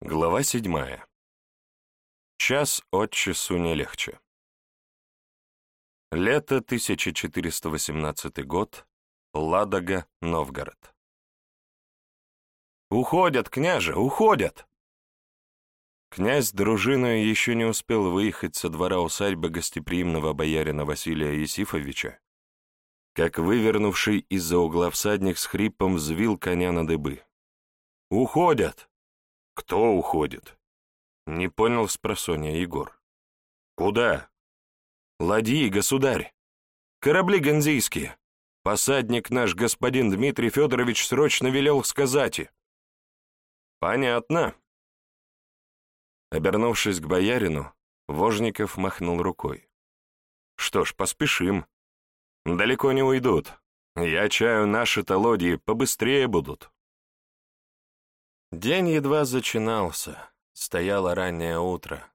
Глава седьмая. Час от часу не легче. Лето 1418 год. Ладога, Новгород. «Уходят, княже, уходят!» Князь дружиной еще не успел выехать со двора усадьбы гостеприимного боярина Василия Есифовича, как вывернувший из-за угла всадник с хрипом взвил коня на дыбы. «Уходят!» «Кто уходит?» Не понял спросонья Егор. «Куда?» «Ладьи, государь! Корабли ганзийские! Посадник наш господин Дмитрий Федорович срочно велел сказать!» «Понятно!» Обернувшись к боярину, Вожников махнул рукой. «Что ж, поспешим. Далеко не уйдут. Я чаю, наши-то побыстрее будут». День едва зачинался, стояло раннее утро,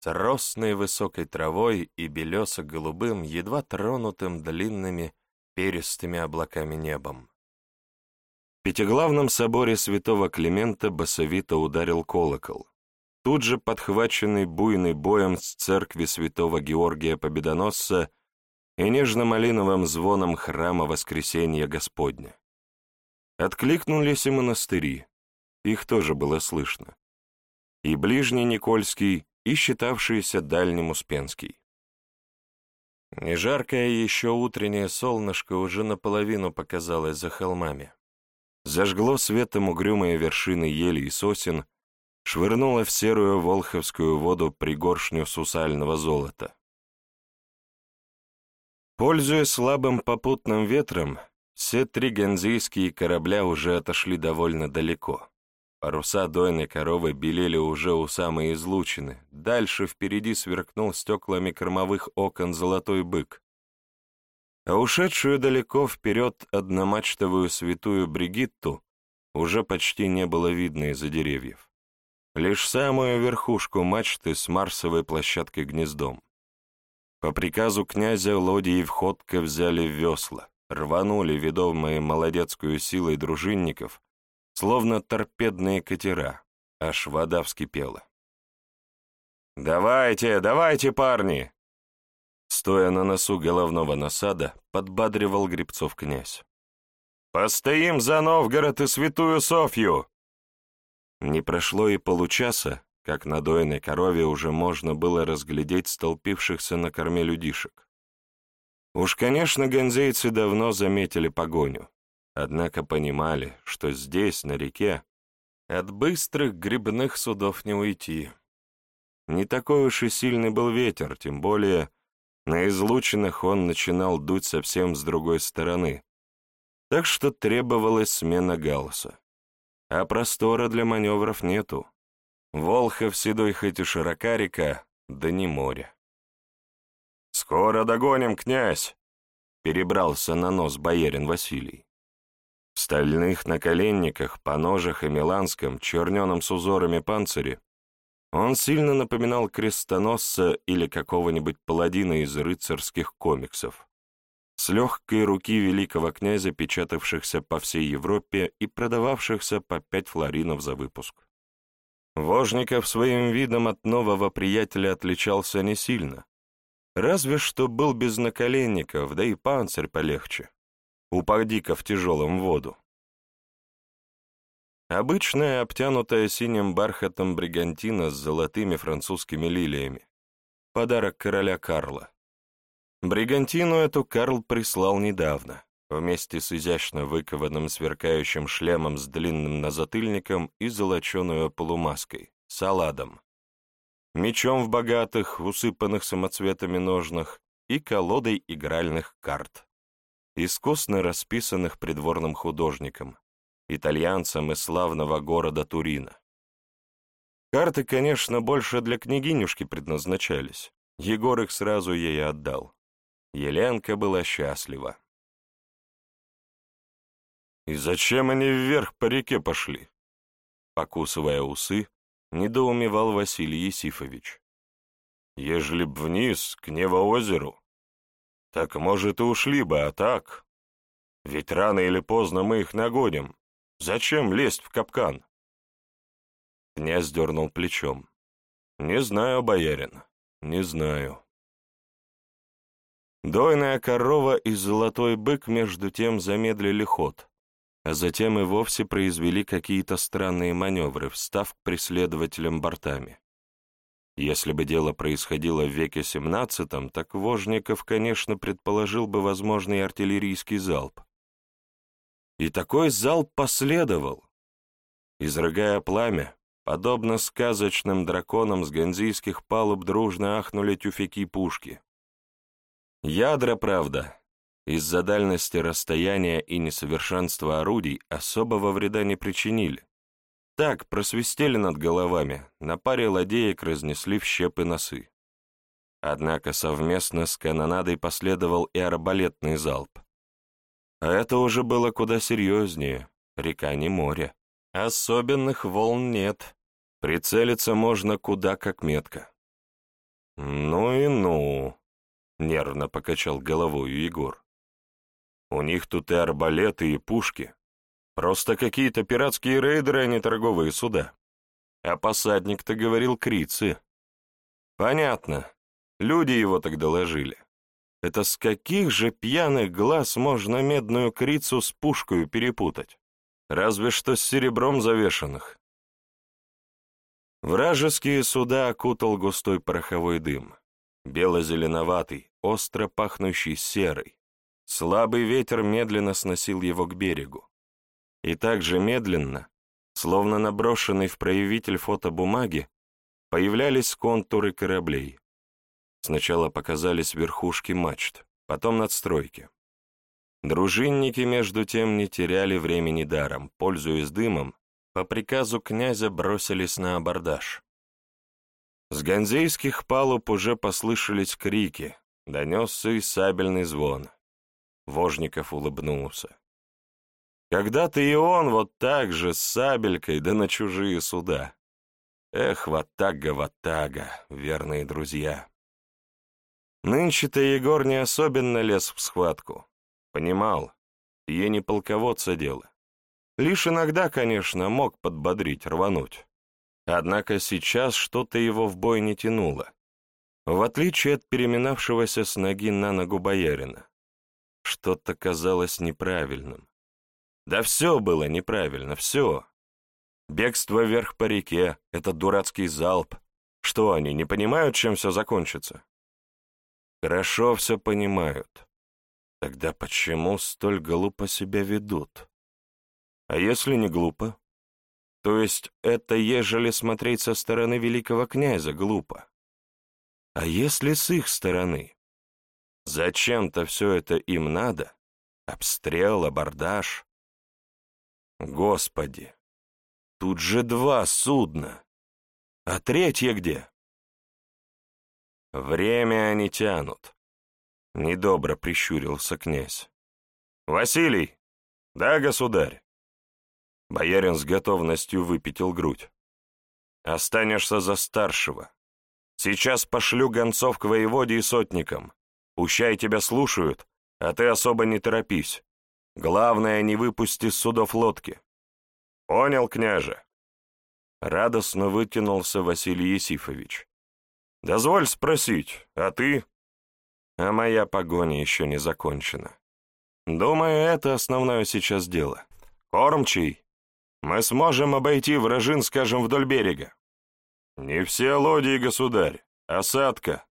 с росной высокой травой и белесо-голубым, едва тронутым длинными перистыми облаками небом. В Пятиглавном соборе святого Климента басовито ударил колокол, тут же подхваченный буйный боем с церкви святого Георгия Победоносца и нежно-малиновым звоном храма Воскресения Господня. Откликнулись и монастыри, их тоже было слышно. И ближний Никольский, и считавшийся дальним Успенский. Нежаркое еще утреннее солнышко уже наполовину показалось за холмами. Зажгло светом угрюмые вершины ели и сосен, швырнуло в серую волховскую воду пригоршню сусального золота. Пользуясь слабым попутным ветром, все три ганзейские корабля уже отошли довольно далеко. Паруса дойной коровы белели уже у самой излучины. Дальше впереди сверкнул стеклами кормовых окон золотой бык. А ушедшую далеко вперед одномачтовую святую Бригитту уже почти не было видно из-за деревьев. Лишь самую верхушку мачты с марсовой площадкой гнездом. По приказу князя лодии входка взяли в весла, рванули ведомые молодецкую силой дружинников, словно торпедные катера, аж вода вскипела. «Давайте, давайте, парни!» Стоя на носу головного насада, подбадривал Грибцов князь. «Постоим за Новгород и Святую Софью!» Не прошло и получаса, как на дойной корове уже можно было разглядеть столпившихся на корме людишек. Уж, конечно, гонзейцы давно заметили погоню, Однако понимали, что здесь, на реке, от быстрых грибных судов не уйти. Не такой уж и сильный был ветер, тем более на излучинах он начинал дуть совсем с другой стороны, так что требовалась смена галса. А простора для маневров нету. Волхов седой хоть и широка река, да не море. «Скоро догоним, князь!» — перебрался на нос боярин Василий. Стальных наколенниках, по ножах и миланском, черненом с узорами панцире, он сильно напоминал крестоносца или какого-нибудь паладина из рыцарских комиксов, с легкой руки великого князя, печатавшихся по всей Европе и продававшихся по пять флоринов за выпуск. Вожников своим видом от нового приятеля отличался не сильно, разве что был без наколенников, да и панцирь полегче. Упади-ка в тяжелом воду. Обычная, обтянутая синим бархатом бригантина с золотыми французскими лилиями. Подарок короля Карла. Бригантину эту Карл прислал недавно, вместе с изящно выкованным сверкающим шлемом с длинным назатыльником и золоченую полумаской, саладом, мечом в богатых, усыпанных самоцветами ножнах и колодой игральных карт искусно расписанных придворным художником, итальянцем из славного города Турина. Карты, конечно, больше для княгинюшки предназначались. Егор их сразу ей отдал. Еленка была счастлива. «И зачем они вверх по реке пошли?» Покусывая усы, недоумевал Василий Есифович. «Ежели б вниз, к Невоозеру, так, может, и ушли бы, а так? Ведь рано или поздно мы их нагоним. Зачем лезть в капкан? Князь дернул плечом. «Не знаю, боярин, не знаю». Дойная корова и золотой бык между тем замедлили ход, а затем и вовсе произвели какие-то странные маневры, встав к преследователям бортами. Если бы дело происходило в веке XVII, так Вожников, конечно, предположил бы возможный артиллерийский залп. И такой залп последовал. Изрыгая пламя, подобно сказочным драконам с ганзийских палуб дружно ахнули тюфяки пушки. Ядра, правда, из-за дальности расстояния и несовершенства орудий особого вреда не причинили. Так, просвистели над головами, на паре ладеек разнесли в щепы носы. Однако совместно с канонадой последовал и арбалетный залп. А это уже было куда серьезнее, река не море. Особенных волн нет, прицелиться можно куда как метко. «Ну и ну», — нервно покачал головой Егор. «У них тут и арбалеты, и пушки, Просто какие-то пиратские рейдеры, а не торговые суда. А посадник-то говорил крицы. Понятно. Люди его тогда ложили. Это с каких же пьяных глаз можно медную крицу с пушкой перепутать? Разве что с серебром завешанных. Вражеские суда окутал густой пороховой дым. Бело-зеленоватый, остро пахнущий серой. Слабый ветер медленно сносил его к берегу. И так же медленно, словно наброшенный в проявитель фотобумаги, появлялись контуры кораблей. Сначала показались верхушки мачт, потом надстройки. Дружинники, между тем, не теряли времени даром, пользуясь дымом, по приказу князя бросились на абордаж. С ганзейских палуб уже послышались крики, донесся и сабельный звон. Вожников улыбнулся. Когда-то и он вот так же с сабелькой, да на чужие суда. Эх, ватага, ватага, верные друзья. Нынче-то Егор не особенно лез в схватку. Понимал, ей не полководца дело. Лишь иногда, конечно, мог подбодрить, рвануть. Однако сейчас что-то его в бой не тянуло. В отличие от переминавшегося с ноги на ногу боярина. Что-то казалось неправильным. Да все было неправильно, все. Бегство вверх по реке, этот дурацкий залп. Что они, не понимают, чем все закончится? Хорошо все понимают. Тогда почему столь глупо себя ведут? А если не глупо? То есть это, ежели смотреть со стороны великого князя, глупо. А если с их стороны? Зачем-то все это им надо? Обстрел, абордаж. Господи, тут же два судна. А третье где? Время они тянут. Недобро прищурился князь. Василий! Да, государь. Боярин с готовностью выпятил грудь. Останешься за старшего. Сейчас пошлю гонцов к воеводе и сотникам. Пущай тебя слушают, а ты особо не торопись. Главное, не выпусти с судов лодки. Понял, княже. Радостно вытянулся Василий Есифович. Дозволь спросить, а ты? А моя погоня еще не закончена. Думаю, это основное сейчас дело. Кормчий, мы сможем обойти вражин, скажем, вдоль берега. Не все лодии, государь. Осадка.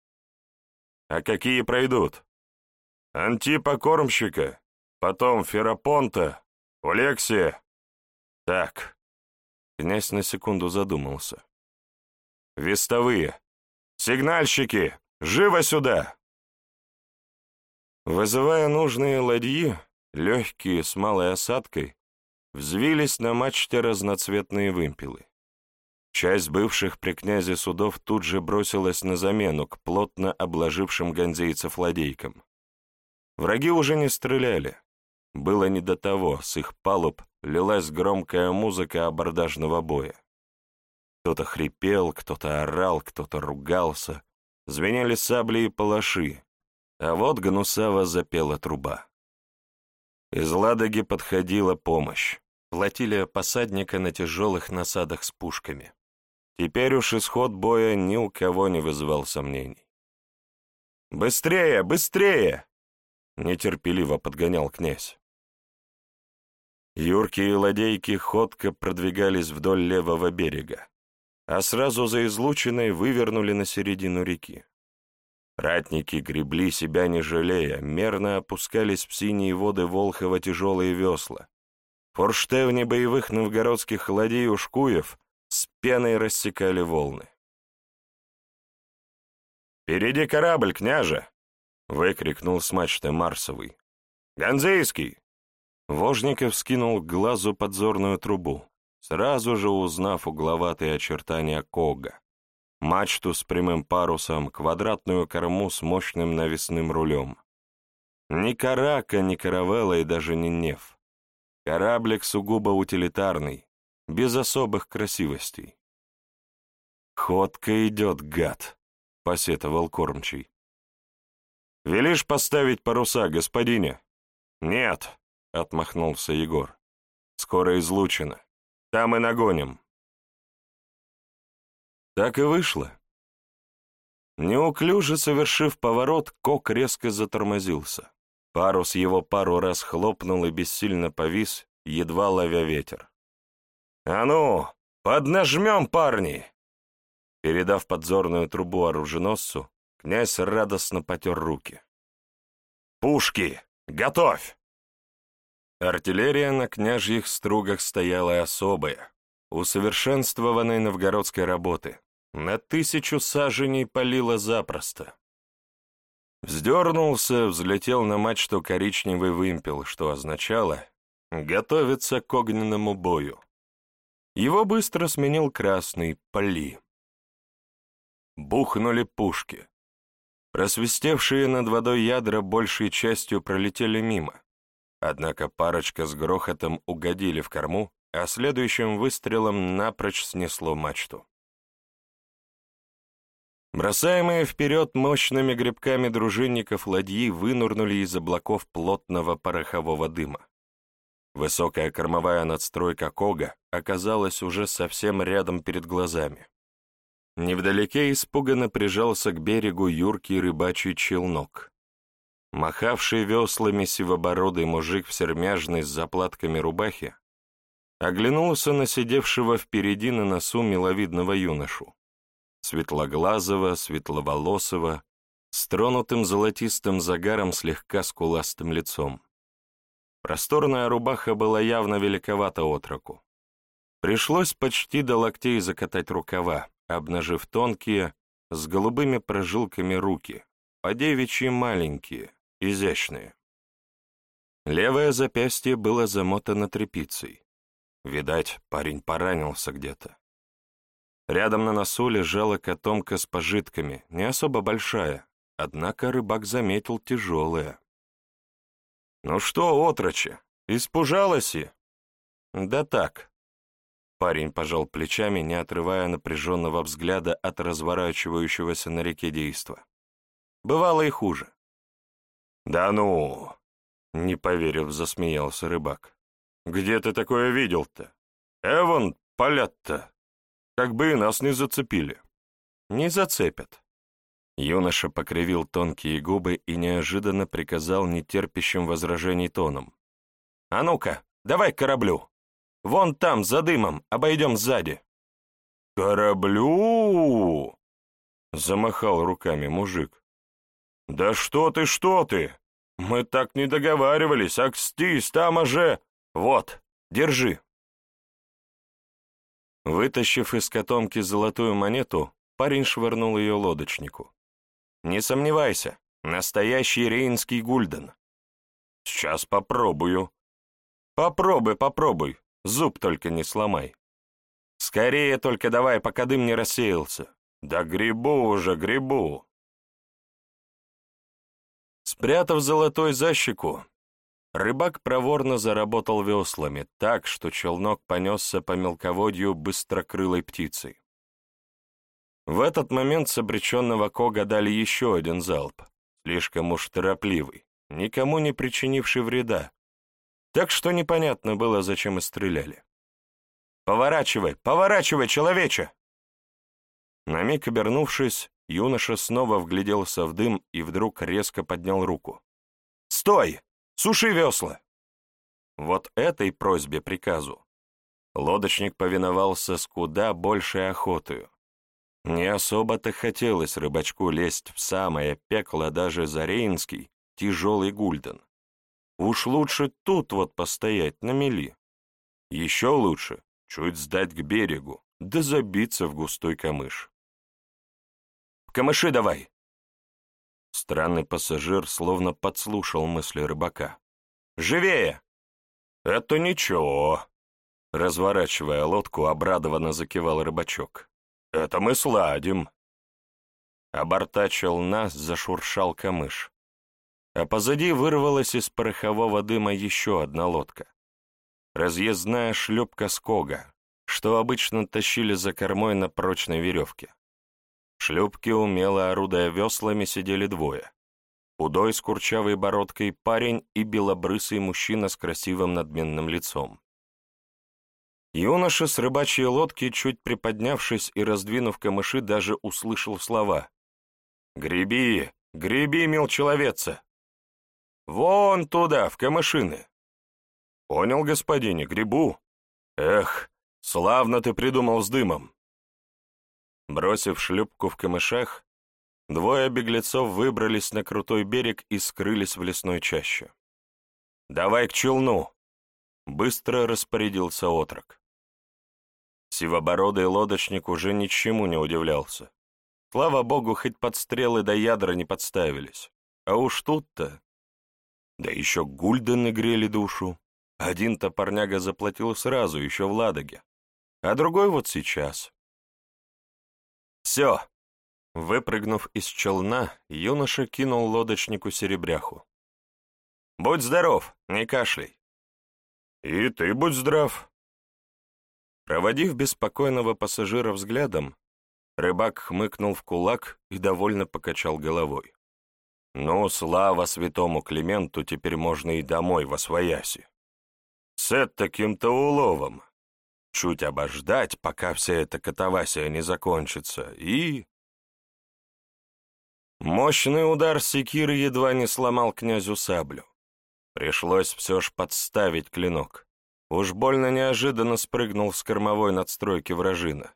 А какие пройдут? Антипа кормщика потом Ферапонта, Алексия. Так. Князь на секунду задумался. Вестовые. Сигнальщики, живо сюда! Вызывая нужные ладьи, легкие, с малой осадкой, взвились на мачте разноцветные вымпелы. Часть бывших при князе судов тут же бросилась на замену к плотно обложившим ганзейцев ладейкам. Враги уже не стреляли, было не до того, с их палуб лилась громкая музыка абордажного боя. Кто-то хрипел, кто-то орал, кто-то ругался, звенели сабли и палаши, а вот гнусаво запела труба. Из Ладоги подходила помощь, платили посадника на тяжелых насадах с пушками. Теперь уж исход боя ни у кого не вызывал сомнений. «Быстрее, быстрее!» — нетерпеливо подгонял князь. Юрки и ладейки ходко продвигались вдоль левого берега, а сразу за излучиной вывернули на середину реки. Ратники гребли себя не жалея, мерно опускались в синие воды Волхова тяжелые весла. Форштевни боевых новгородских ладей ушкуев с пеной рассекали волны. «Впереди корабль, княже!» — выкрикнул с мачты Марсовый. «Ганзейский!» Вожников скинул к глазу подзорную трубу, сразу же узнав угловатые очертания Кога, мачту с прямым парусом, квадратную корму с мощным навесным рулем. Ни карака, ни каравелла и даже не неф. Кораблик сугубо утилитарный, без особых красивостей. «Ходка идет, гад!» — посетовал кормчий. «Велишь поставить паруса, господине?» «Нет», — отмахнулся Егор. «Скоро излучено. Там и нагоним». Так и вышло. Неуклюже совершив поворот, Кок резко затормозился. Парус его пару раз хлопнул и бессильно повис, едва ловя ветер. «А ну, поднажмем, парни!» Передав подзорную трубу оруженосцу, князь радостно потер руки. «Пушки! Готовь!» Артиллерия на княжьих стругах стояла особая, усовершенствованной новгородской работы. На тысячу саженей палила запросто. Вздернулся, взлетел на мачту коричневый вымпел, что означало «готовиться к огненному бою». Его быстро сменил красный «пали». Бухнули пушки. Просвистевшие над водой ядра большей частью пролетели мимо. Однако парочка с грохотом угодили в корму, а следующим выстрелом напрочь снесло мачту. Бросаемые вперед мощными грибками дружинников ладьи вынурнули из облаков плотного порохового дыма. Высокая кормовая надстройка Кога оказалась уже совсем рядом перед глазами. Невдалеке испуганно прижался к берегу юркий рыбачий челнок. Махавший веслами сивобородый мужик в сермяжной с заплатками рубахи оглянулся на сидевшего впереди на носу миловидного юношу светлоглазого, светловолосого, с тронутым золотистым загаром слегка скуластым лицом. Просторная рубаха была явно великовата отроку. Пришлось почти до локтей закатать рукава, обнажив тонкие, с голубыми прожилками руки, по девичьи маленькие, изящные. Левое запястье было замотано тряпицей. Видать, парень поранился где-то. Рядом на носу лежала котомка с пожитками, не особо большая, однако рыбак заметил тяжелая. «Ну что, отроче, испужалась и?» «Да так». Парень пожал плечами, не отрывая напряженного взгляда от разворачивающегося на реке действа. «Бывало и хуже». «Да ну!» — не поверив, засмеялся рыбак. «Где ты такое видел-то? Эван, полят-то!» Как бы и нас не зацепили. Не зацепят. Юноша покривил тонкие губы и неожиданно приказал нетерпящим возражений тоном. «А ну-ка, давай к кораблю! Вон там, за дымом, обойдем сзади!» «Кораблю!» — замахал руками мужик. «Да что ты, что ты! Мы так не договаривались, акстись, там уже... Вот, держи!» Вытащив из котомки золотую монету, парень швырнул ее лодочнику. «Не сомневайся, настоящий рейнский гульден». «Сейчас попробую». «Попробуй, попробуй, зуб только не сломай». «Скорее только давай, пока дым не рассеялся». «Да грибу уже, грибу». Спрятав золотой защику, Рыбак проворно заработал веслами так, что челнок понесся по мелководью быстрокрылой птицей. В этот момент с обреченного Кога дали еще один залп, слишком уж торопливый, никому не причинивший вреда, так что непонятно было, зачем и стреляли. «Поворачивай, поворачивай, человече!» На миг обернувшись, юноша снова вгляделся в дым и вдруг резко поднял руку. «Стой! Суши весла!» Вот этой просьбе приказу лодочник повиновался с куда большей охотою. Не особо-то хотелось рыбачку лезть в самое пекло даже за Рейнский, тяжелый гульден. Уж лучше тут вот постоять на мели. Еще лучше чуть сдать к берегу, да забиться в густой камыш. «В камыши давай!» Странный пассажир словно подслушал мысли рыбака. «Живее!» «Это ничего!» Разворачивая лодку, обрадованно закивал рыбачок. «Это мы сладим!» Борта челна зашуршал камыш. А позади вырвалась из порохового дыма еще одна лодка. Разъездная шлюпка Скога, что обычно тащили за кормой на прочной веревке. Шлюпке, умело орудая веслами, сидели двое. Худой с курчавой бородкой парень и белобрысый мужчина с красивым надменным лицом. Юноша с рыбачьей лодки, чуть приподнявшись и раздвинув камыши, даже услышал слова. «Греби, греби, мил человеца! Вон туда, в камышины!» «Понял, господине, грибу. Эх, славно ты придумал с дымом!» Бросив шлюпку в камышах, двое беглецов выбрались на крутой берег и скрылись в лесной чаще. «Давай к челну!» — быстро распорядился отрок. Сивобородый лодочник уже ничему не удивлялся. Слава богу, хоть подстрелы до ядра не подставились. А уж тут-то... Да еще гульдены грели душу. Один топорняга заплатил сразу, еще в Ладоге. А другой вот сейчас. Все. Выпрыгнув из челна, юноша кинул лодочнику серебряху. «Будь здоров, не кашляй». «И ты будь здрав», Проводив беспокойного пассажира взглядом, рыбак хмыкнул в кулак и довольно покачал головой. «Ну, слава святому Клименту, теперь можно и домой во свояси. С таким-то уловом. Чуть обождать, пока вся эта катавасия не закончится, и...» Мощный удар секиры едва не сломал князю саблю. Пришлось все ж подставить клинок. Уж больно неожиданно спрыгнул с кормовой надстройки вражина.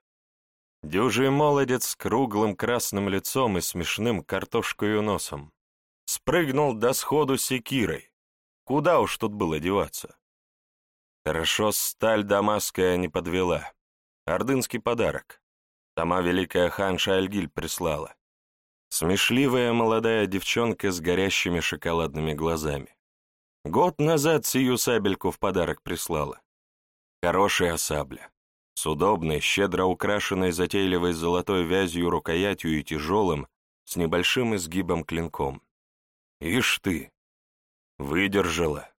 Дюжий молодец с круглым красным лицом и смешным картошкою носом. Спрыгнул до сходу секирой. Куда уж тут было деваться? Хорошо сталь дамасская не подвела. Ордынский подарок. Сама великая ханша Альгиль прислала. Смешливая молодая девчонка с горящими шоколадными глазами. Год назад сию сабельку в подарок прислала. Хорошая сабля. С удобной, щедро украшенной затейливой золотой вязью рукоятью и тяжелым, с небольшим изгибом клинком. Ишь ты! Выдержала.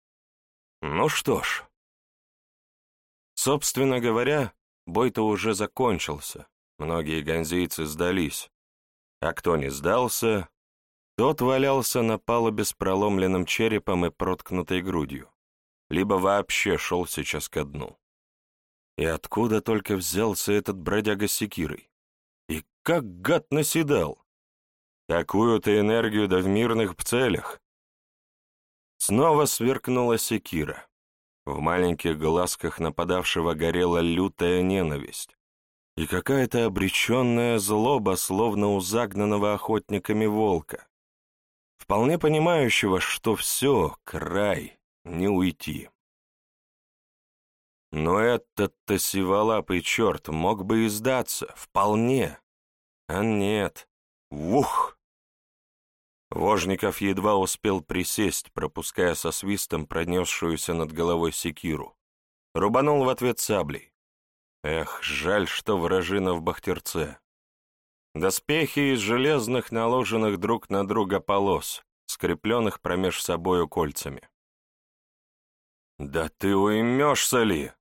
Ну что ж. Собственно говоря, бой-то уже закончился. Многие ганзейцы сдались. А кто не сдался, тот валялся на палубе с проломленным черепом и проткнутой грудью, либо вообще шел сейчас ко дну. И откуда только взялся этот бродяга с секирой? И как гад наседал! Такую-то энергию да в мирных целях! Снова сверкнула секира. В маленьких глазках нападавшего горела лютая ненависть и какая-то обреченная злоба, словно у загнанного охотниками волка вполне понимающего, что все, край, не уйти. Но этот-то сиволапый черт мог бы и сдаться, вполне. А нет, вух! Вожников едва успел присесть, пропуская со свистом пронесшуюся над головой секиру. Рубанул в ответ саблей. Эх, жаль, что вражина в бахтерце. Доспехи из железных, наложенных друг на друга полос, скрепленных промеж собою кольцами. «Да ты уймешься ли?»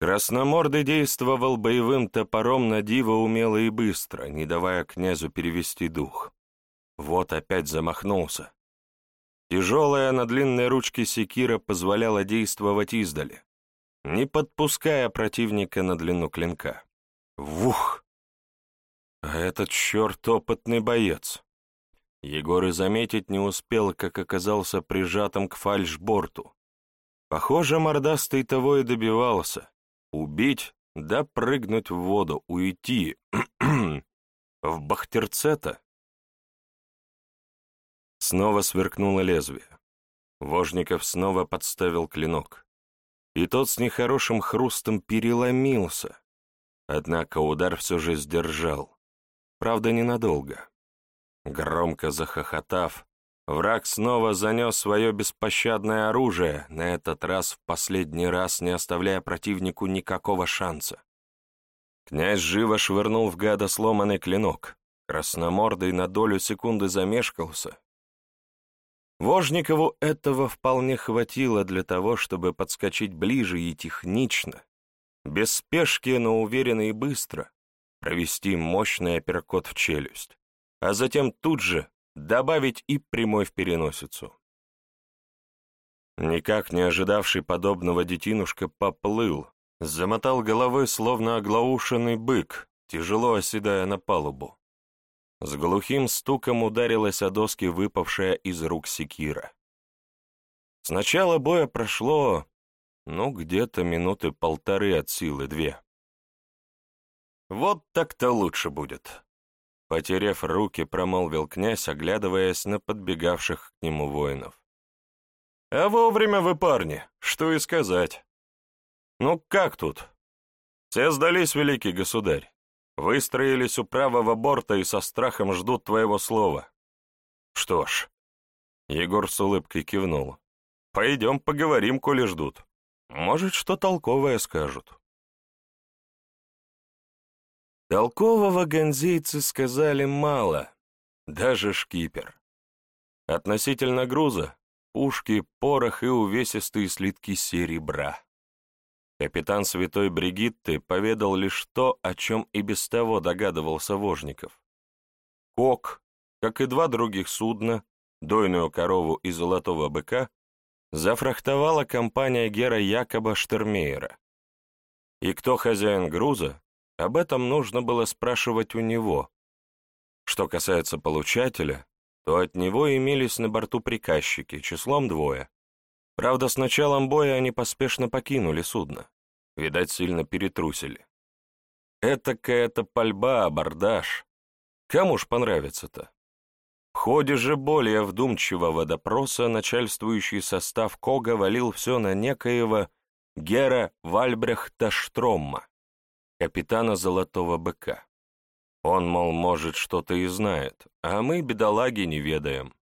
Красномордый действовал боевым топором на диво умело и быстро, не давая князю перевести дух. Вот опять замахнулся. Тяжелая на длинной ручке секира позволяла действовать издали, не подпуская противника на длину клинка. Вух! А этот черт опытный боец. Егор и заметить не успел, как оказался прижатым к фальшборту. Похоже, мордастый того и добивался. Убить, да прыгнуть в воду, уйти. в Бахтерцета. Снова сверкнуло лезвие. Вожников снова подставил клинок. И тот с нехорошим хрустом переломился. Однако удар все же сдержал. Правда, ненадолго. Громко захохотав, враг снова занес свое беспощадное оружие, на этот раз в последний раз не оставляя противнику никакого шанса. Князь живо швырнул в гада сломанный клинок. Красномордый на долю секунды замешкался. Вожникову этого вполне хватило для того, чтобы подскочить ближе и технично, без спешки, но уверенно и быстро, провести мощный апперкот в челюсть а затем тут же добавить и прямой в переносицу. Никак не ожидавший подобного детинушка поплыл, замотал головой, словно оглаушенный бык, тяжело оседая на палубу. С глухим стуком ударилась о доски выпавшая из рук секира. С начала боя прошло, ну, где-то минуты полторы от силы две. Вот так-то лучше будет. Потерев руки, промолвил князь, оглядываясь на подбегавших к нему воинов. «А вовремя вы, парни, что и сказать. Ну как тут? Все сдались, великий государь. Выстроились у правого борта и со страхом ждут твоего слова. Что ж, Егор с улыбкой кивнул. Пойдем поговорим, коли ждут. Может, что толковое скажут. Толкового ганзейцы сказали мало, даже шкипер. Относительно груза — пушки, порох и увесистые слитки серебра. Капитан Святой Бригитты поведал лишь то, о чем и без того догадывался Вожников. Кок, как и два других судна, дойную корову и золотого быка, зафрахтовала компания Гера Якоба Штермейера. И кто хозяин груза, об этом нужно было спрашивать у него. Что касается получателя, то от него имелись на борту приказчики, числом двое. Правда, с началом боя они поспешно покинули судно. Видать, сильно перетрусили. Это какая-то пальба, абордаж. Кому ж понравится-то? В ходе же более вдумчивого допроса начальствующий состав Кога валил все на некоего Гера Вальбрехта Штромма, капитана Золотого Быка. Он, мол, может, что-то и знает, а мы, бедолаги, не ведаем.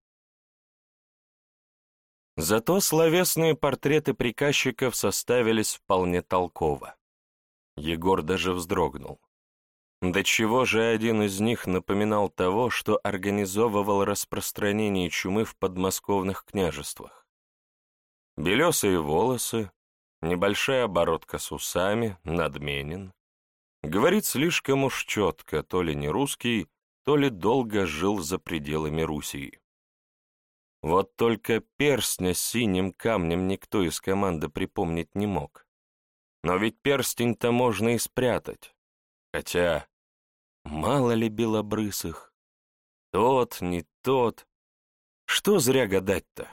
Зато словесные портреты приказчиков составились вполне толково. Егор даже вздрогнул. До чего же один из них напоминал того, что организовывал распространение чумы в подмосковных княжествах. Белесые волосы, небольшая оборотка с усами, надменен, Говорит слишком уж четко, то ли не русский, то ли долго жил за пределами Русии. Вот только перстня с синим камнем никто из команды припомнить не мог. Но ведь перстень-то можно и спрятать. Хотя, мало ли белобрысых. Тот, не тот. Что зря гадать-то?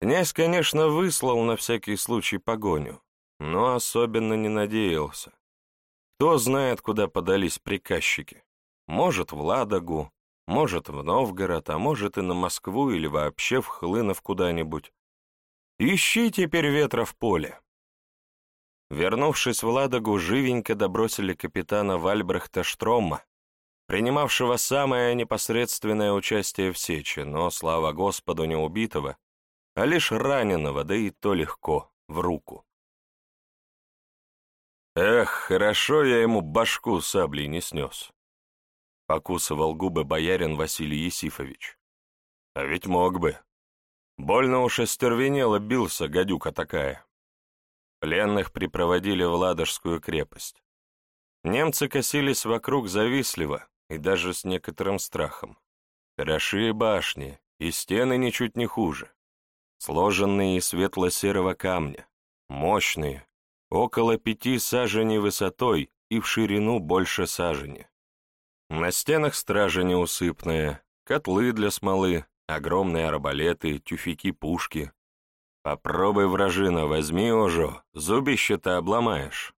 Князь, конечно, выслал на всякий случай погоню, но особенно не надеялся. Кто знает, куда подались приказчики. Может, в Ладогу, может, в Новгород, а может и на Москву или вообще в Хлынов куда-нибудь. Ищи теперь ветра в поле. Вернувшись в Ладогу, живенько добросили капитана Вальбрехта Штрома, принимавшего самое непосредственное участие в сече, но, слава Господу, не убитого, а лишь раненого, да и то легко, в руку. Эх, хорошо я ему башку саблей не снес. Покусывал губы боярин Василий Есифович. А ведь мог бы. Больно уж остервенело бился гадюка такая. Пленных припроводили в Ладожскую крепость. Немцы косились вокруг завистливо и даже с некоторым страхом. Хорошие башни, и стены ничуть не хуже. Сложенные из светло-серого камня, мощные, около пяти саженей высотой и в ширину больше сажени. На стенах стража неусыпная, котлы для смолы, огромные арбалеты, тюфяки, пушки. Попробуй, вражина, возьми уже, зубище-то обломаешь.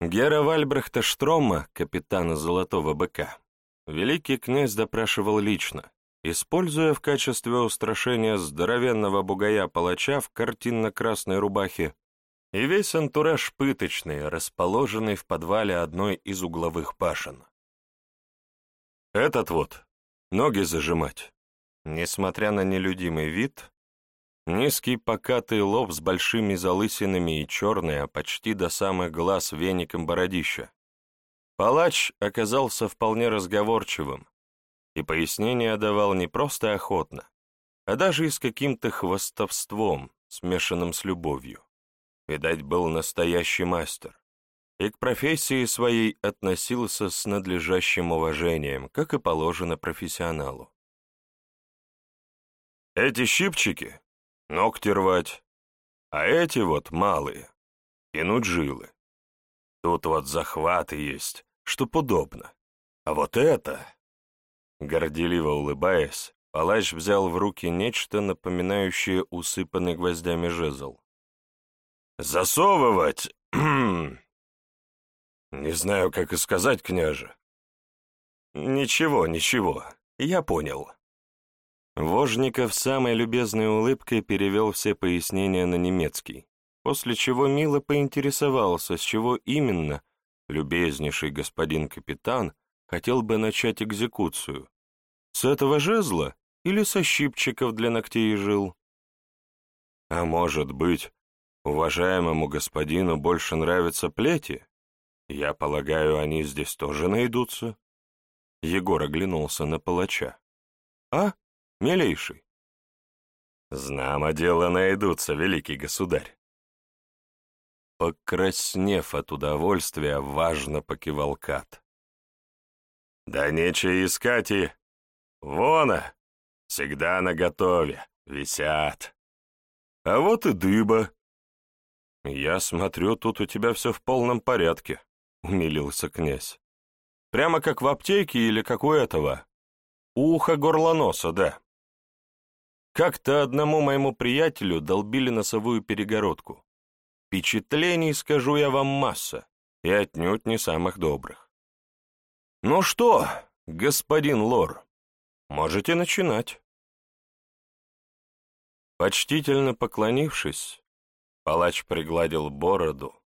Гера Вальбрехта Штрома, капитана Золотого Быка, великий князь допрашивал лично, используя в качестве устрашения здоровенного бугая-палача в картинно-красной рубахе и весь антураж пыточный, расположенный в подвале одной из угловых башен. Этот вот, ноги зажимать. Несмотря на нелюдимый вид, низкий покатый лоб с большими залысинами и черный, а почти до самых глаз веником бородища. Палач оказался вполне разговорчивым, и пояснения давал не просто охотно, а даже и с каким-то хвостовством, смешанным с любовью. Видать, был настоящий мастер, и к профессии своей относился с надлежащим уважением, как и положено профессионалу. Эти щипчики — ногти рвать, а эти вот малые — тянуть жилы. Тут вот захваты есть, чтоб удобно. А вот это... Горделиво улыбаясь, палач взял в руки нечто, напоминающее усыпанный гвоздями жезл. «Засовывать! Не знаю, как и сказать, княже». «Ничего, ничего, я понял». Вожников самой любезной улыбкой перевел все пояснения на немецкий, после чего мило поинтересовался, с чего именно любезнейший господин капитан хотел бы начать экзекуцию. С этого жезла или со щипчиков для ногтей жил? А может быть, Уважаемому господину больше нравятся плети? Я полагаю, они здесь тоже найдутся. Егор оглянулся на палача. А, милейший? Знамо дело найдутся, великий государь. Покраснев от удовольствия, важно покивал Кат. Да нечего искать и... Вона! Всегда наготове, висят. А вот и дыба. «Я смотрю, тут у тебя все в полном порядке», — умилился князь. «Прямо как в аптеке или как у этого. Ухо горлоноса, да». Как-то одному моему приятелю долбили носовую перегородку. Впечатлений, скажу я вам, масса, и отнюдь не самых добрых. «Ну что, господин Лор, можете начинать». Почтительно поклонившись, Палач пригладил бороду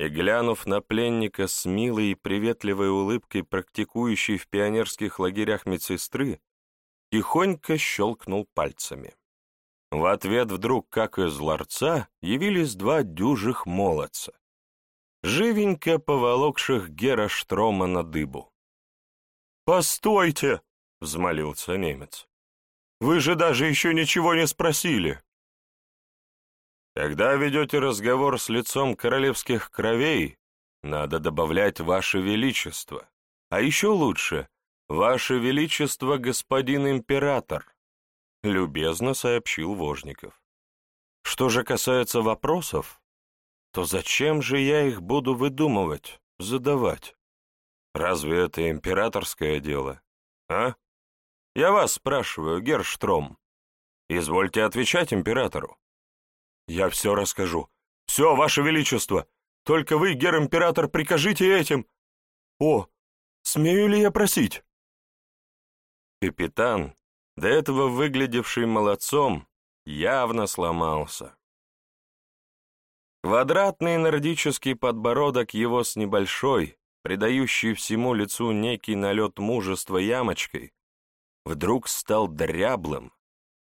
и, глянув на пленника с милой и приветливой улыбкой, практикующей в пионерских лагерях медсестры, тихонько щелкнул пальцами. В ответ вдруг, как из ларца, явились два дюжих молодца, живенько поволокших Гера Штрома на дыбу. «Постойте!» — взмолился немец. «Вы же даже еще ничего не спросили!» Когда ведете разговор с лицом королевских кровей, надо добавлять «Ваше Величество», а еще лучше «Ваше Величество, господин император», — любезно сообщил Вожников. Что же касается вопросов, то зачем же я их буду выдумывать, задавать? Разве это императорское дело, а? Я вас спрашиваю, Герштром. Извольте отвечать императору. «Я все расскажу. Все, Ваше Величество! Только вы, гер-император, прикажите этим! О, смею ли я просить?» Капитан, до этого выглядевший молодцом, явно сломался. Квадратный нордический подбородок его с небольшой, придающий всему лицу некий налет мужества ямочкой, вдруг стал дряблым,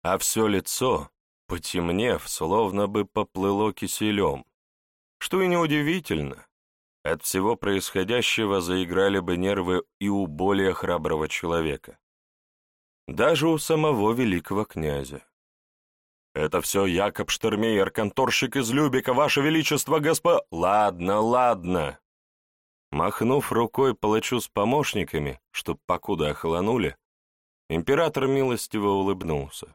а все лицо потемнев, словно бы поплыло киселем. Что и неудивительно, от всего происходящего заиграли бы нервы и у более храброго человека. Даже у самого великого князя. «Это все Якоб Штермейер, конторщик из Любика, ваше величество, госпо...» «Ладно, ладно!» Махнув рукой палачу с помощниками, чтоб покуда охолонули, император милостиво улыбнулся.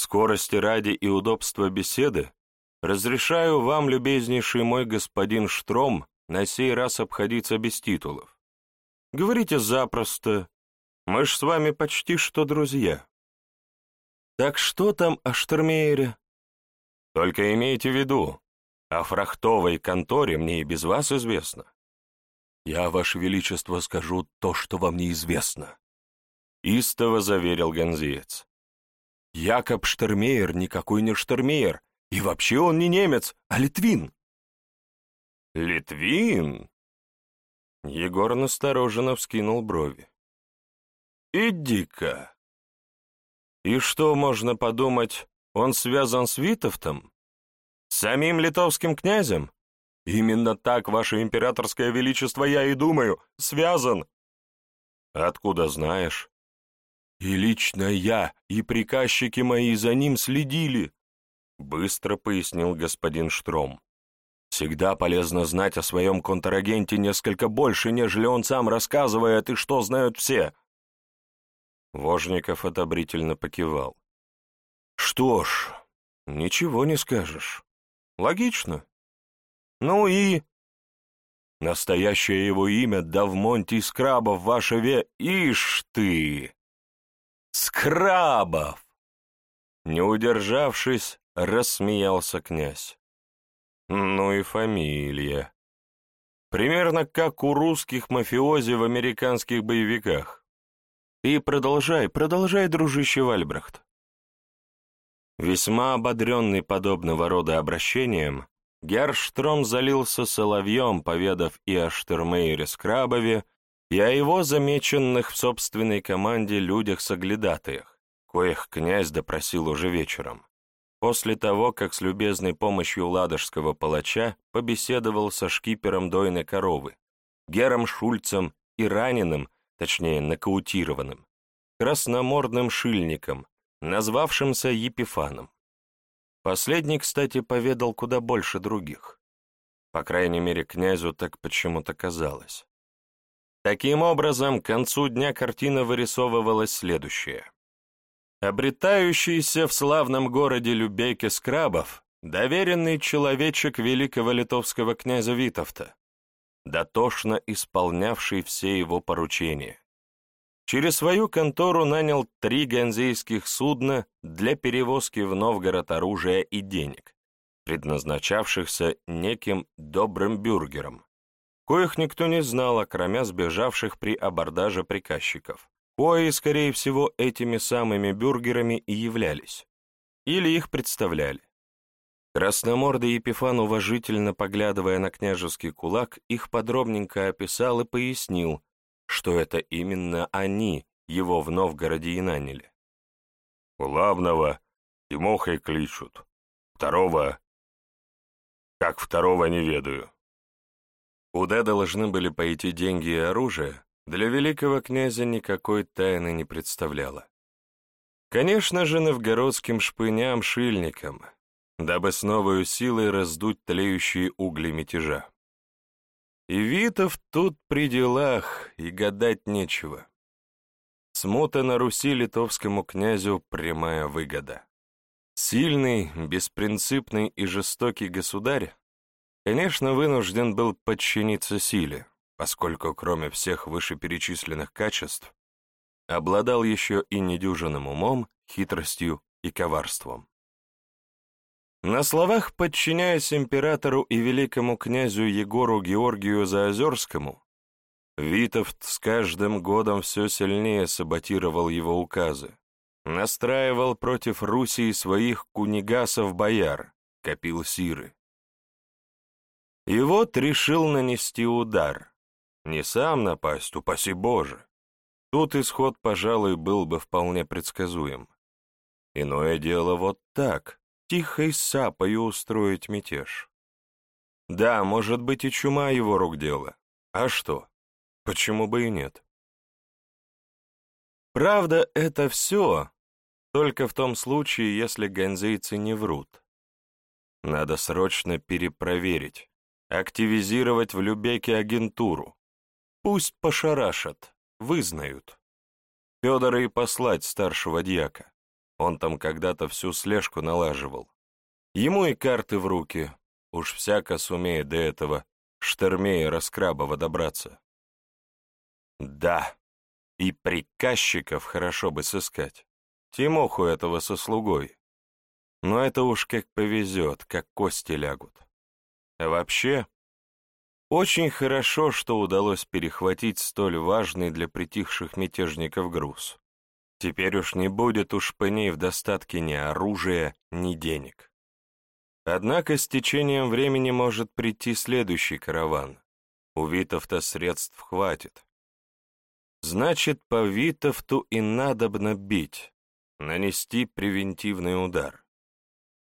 Скорости ради и удобства беседы разрешаю вам, любезнейший мой господин Штром, на сей раз обходиться без титулов. Говорите запросто. Мы ж с вами почти что друзья. Так что там о Штормеере? Только имейте в виду, о фрахтовой конторе мне и без вас известно. Я, Ваше Величество, скажу то, что вам неизвестно. Истово заверил Ганзиец. Якоб Штермейер никакой не Штермейер, и вообще он не немец, а литвин. Литвин? Егор настороженно вскинул брови. Иди-ка. И что можно подумать, он связан с Витовтом? Самим литовским князем? Именно так, ваше императорское величество, я и думаю, связан. Откуда знаешь? И лично я, и приказчики мои за ним следили, быстро пояснил господин Штром. Всегда полезно знать о своем контрагенте несколько больше, нежели он сам рассказывает и что знают все. Вожников одобрительно покивал. Что ж, ничего не скажешь. Логично. Ну и... Настоящее его имя Давмонтий Скрабов, ваше ве... Ишь ты! Скрабов! Не удержавшись, рассмеялся князь. Ну и фамилия. Примерно как у русских мафиози в американских боевиках. И продолжай, продолжай, дружище Вальбрахт. Весьма ободренный подобного рода обращением, Герштром залился соловьем, поведав и о Штермейере Скрабове, и о его замеченных в собственной команде людях-соглядатаях, коих князь допросил уже вечером. После того, как с любезной помощью ладожского палача побеседовал со шкипером дойной коровы, Гером Шульцем и раненым, точнее нокаутированным, красномордным шильником, назвавшимся Епифаном. Последний, кстати, поведал куда больше других. По крайней мере, князю так почему-то казалось. Таким образом, к концу дня картина вырисовывалась следующая. Обретающийся в славном городе Любейке Скрабов, доверенный человечек великого литовского князя Витовта, дотошно исполнявший все его поручения, Через свою контору нанял три ганзейских судна для перевозки в Новгород оружия и денег, предназначавшихся неким добрым бюргерам, коих никто не знал, окромя сбежавших при абордаже приказчиков, кои, скорее всего, этими самыми бюргерами и являлись, или их представляли. Красномордый Епифан, уважительно поглядывая на княжеский кулак, их подробненько описал и пояснил, что это именно они его в Новгороде и наняли. Главного Тимохой кличут, второго... Как второго не ведаю. Куда должны были пойти деньги и оружие, для великого князя никакой тайны не представляло. Конечно же, новгородским шпыням-шильникам, дабы с новой силой раздуть тлеющие угли мятежа. И Витов тут при делах, и гадать нечего. Смута на Руси литовскому князю прямая выгода. Сильный, беспринципный и жестокий государь, конечно, вынужден был подчиниться силе, поскольку кроме всех вышеперечисленных качеств, обладал еще и недюжинным умом, хитростью и коварством. На словах, подчиняясь императору и великому князю Егору Георгию Заозерскому, Витовт с каждым годом все сильнее саботировал его указы, настраивал против Руси своих кунигасов-бояр, копил сиры. И вот решил нанести удар. Не сам напасть, упаси Боже. Тут исход, пожалуй, был бы вполне предсказуем. Иное дело вот так, тихой сапою устроить мятеж. Да, может быть, и чума его рук дело. А что? Почему бы и нет? Правда, это все, только в том случае, если ганзейцы не врут. Надо срочно перепроверить, активизировать в Любеке агентуру. Пусть пошарашат, вызнают. Федора и послать старшего дьяка. Он там когда-то всю слежку налаживал. Ему и карты в руки, уж всяко сумеет до этого, Штермея Раскрабова добраться. Да, и приказчиков хорошо бы сыскать. Тимоху этого со слугой. Но это уж как повезет, как кости лягут. А вообще, очень хорошо, что удалось перехватить столь важный для притихших мятежников груз. Теперь уж не будет у шпыней в достатке ни оружия, ни денег. Однако с течением времени может прийти следующий караван. У Витовта средств хватит. Значит, по Витовту и надобно бить, нанести превентивный удар.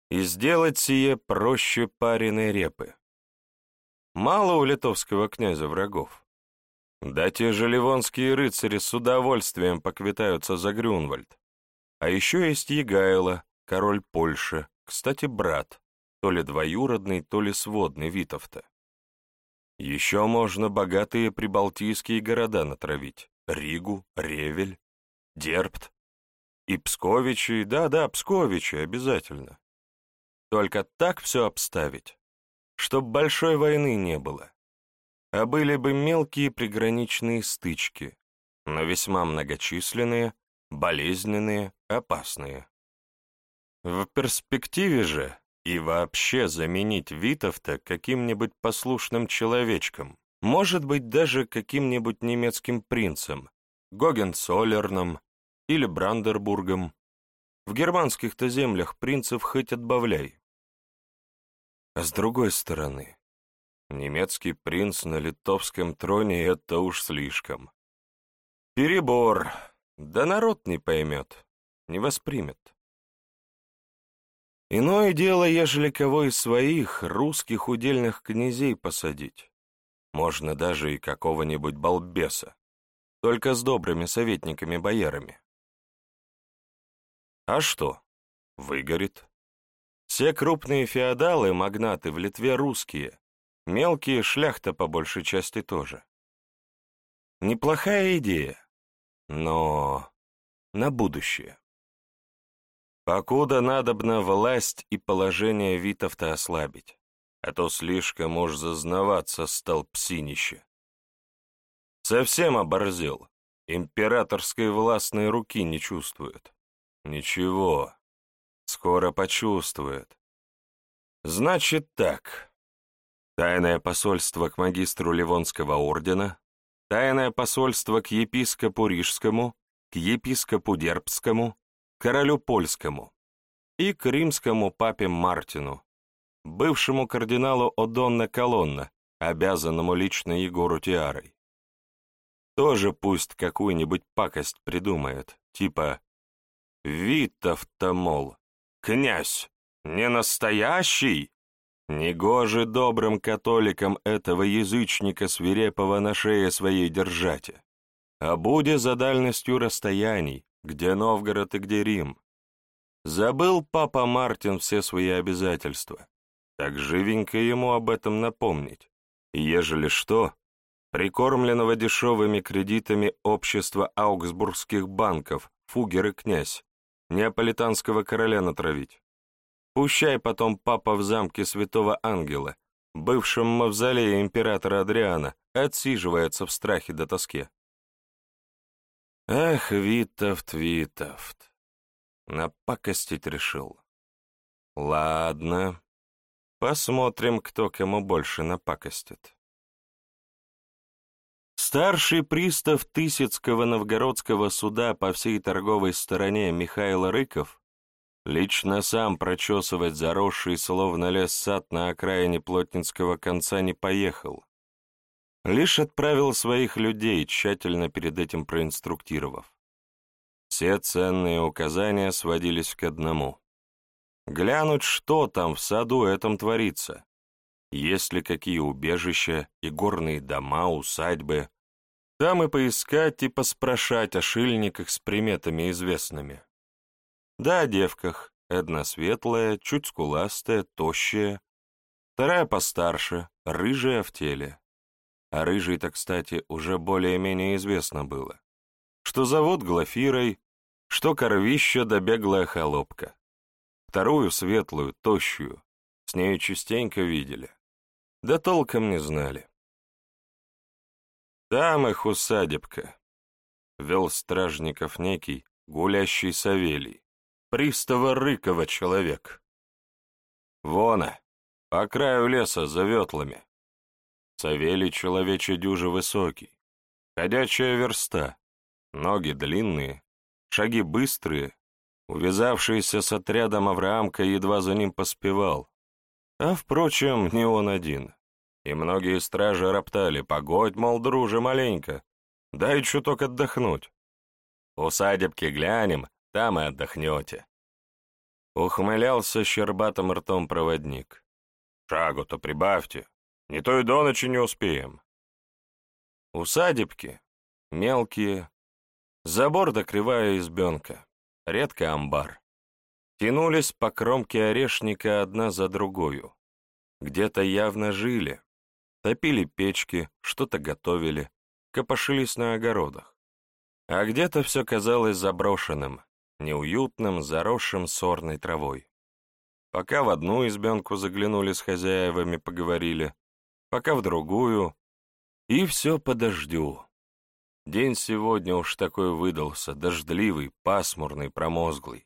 И сделать сие проще пареной репы. Мало у литовского князя врагов. Да те же ливонские рыцари с удовольствием поквитаются за Грюнвальд. А еще есть Егайло, король Польши, кстати, брат, то ли двоюродный, то ли сводный Витовта. Еще можно богатые прибалтийские города натравить. Ригу, Ревель, Дербт. И Псковичи, да-да, Псковичи, обязательно. Только так все обставить, чтоб большой войны не было. А были бы мелкие приграничные стычки, но весьма многочисленные, болезненные, опасные. В перспективе же и вообще заменить Витовта каким-нибудь послушным человечком, может быть, даже каким-нибудь немецким принцем, Гогенцоллерном или Брандербургом. В германских-то землях принцев хоть отбавляй. А с другой стороны, немецкий принц на литовском троне — это уж слишком. Перебор, да народ не поймет, не воспримет. Иное дело, ежели кого из своих русских удельных князей посадить. Можно даже и какого-нибудь балбеса, только с добрыми советниками-боярами. А что? Выгорит. Все крупные феодалы, магнаты в Литве русские, мелкие шляхта по большей части тоже. Неплохая идея, но на будущее. Покуда надобна власть и положение Витовта ослабить, а то слишком уж зазнаваться стал псинище. Совсем оборзел, императорской властной руки не чувствует. Ничего, скоро почувствует. Значит так. Тайное посольство к магистру Ливонского ордена, тайное посольство к епископу Рижскому, к епископу Дербскому, королю польскому и к римскому папе Мартину, бывшему кардиналу Одонна Колонна, обязанному лично Егору Тиарой. Тоже пусть какую-нибудь пакость придумает, типа «Витов-то, мол, князь, не настоящий?» Негоже добрым католикам этого язычника свирепого на шее своей держате, а буде за дальностью расстояний, где Новгород и где Рим. Забыл папа Мартин все свои обязательства. Так живенько ему об этом напомнить. Ежели что, прикормленного дешевыми кредитами общества аугсбургских банков, фугер и князь, неаполитанского короля натравить. Пущай потом папа в замке святого ангела, бывшем мавзолее императора Адриана, отсиживается в страхе до тоске. Ах, Витовт, Витовт, напакостить решил. Ладно, посмотрим, кто кому больше напакостит. Старший пристав Тысяцкого новгородского суда по всей торговой стороне Михаил Рыков лично сам прочесывать заросший словно лес сад на окраине Плотницкого конца не поехал, Лишь отправил своих людей, тщательно перед этим проинструктировав. Все ценные указания сводились к одному. Глянуть, что там в саду этом творится. Есть ли какие убежища и горные дома, усадьбы. Там и поискать, и поспрашать о шильниках с приметами известными. Да, о девках. Одна светлая, чуть скуластая, тощая. Вторая постарше, рыжая в теле. А рыжий-то, кстати, уже более-менее известно было. Что зовут Глафирой, что корвища да беглая холопка. Вторую светлую, тощую, с нею частенько видели. да толком не знали. Там их усадебка, вел стражников некий гулящий Савелий, пристава Рыкова человек. Вона, по краю леса за ветлами. Савелий человече дюже высокий, ходячая верста, ноги длинные, шаги быстрые, увязавшийся с отрядом Авраамка едва за ним поспевал. А, впрочем, не он один. И многие стражи роптали, погодь, мол, друже, маленько, дай чуток отдохнуть. Усадебки глянем, там и отдохнете. Ухмылялся щербатым ртом проводник. Шагу-то прибавьте, не то и до ночи не успеем. Усадебки, мелкие, забор да кривая избенка, редко амбар. Тянулись по кромке орешника одна за другую. Где-то явно жили, топили печки, что-то готовили, копошились на огородах. А где-то все казалось заброшенным, неуютным, заросшим сорной травой. Пока в одну избенку заглянули с хозяевами, поговорили, пока в другую, и все по дождю. День сегодня уж такой выдался, дождливый, пасмурный, промозглый.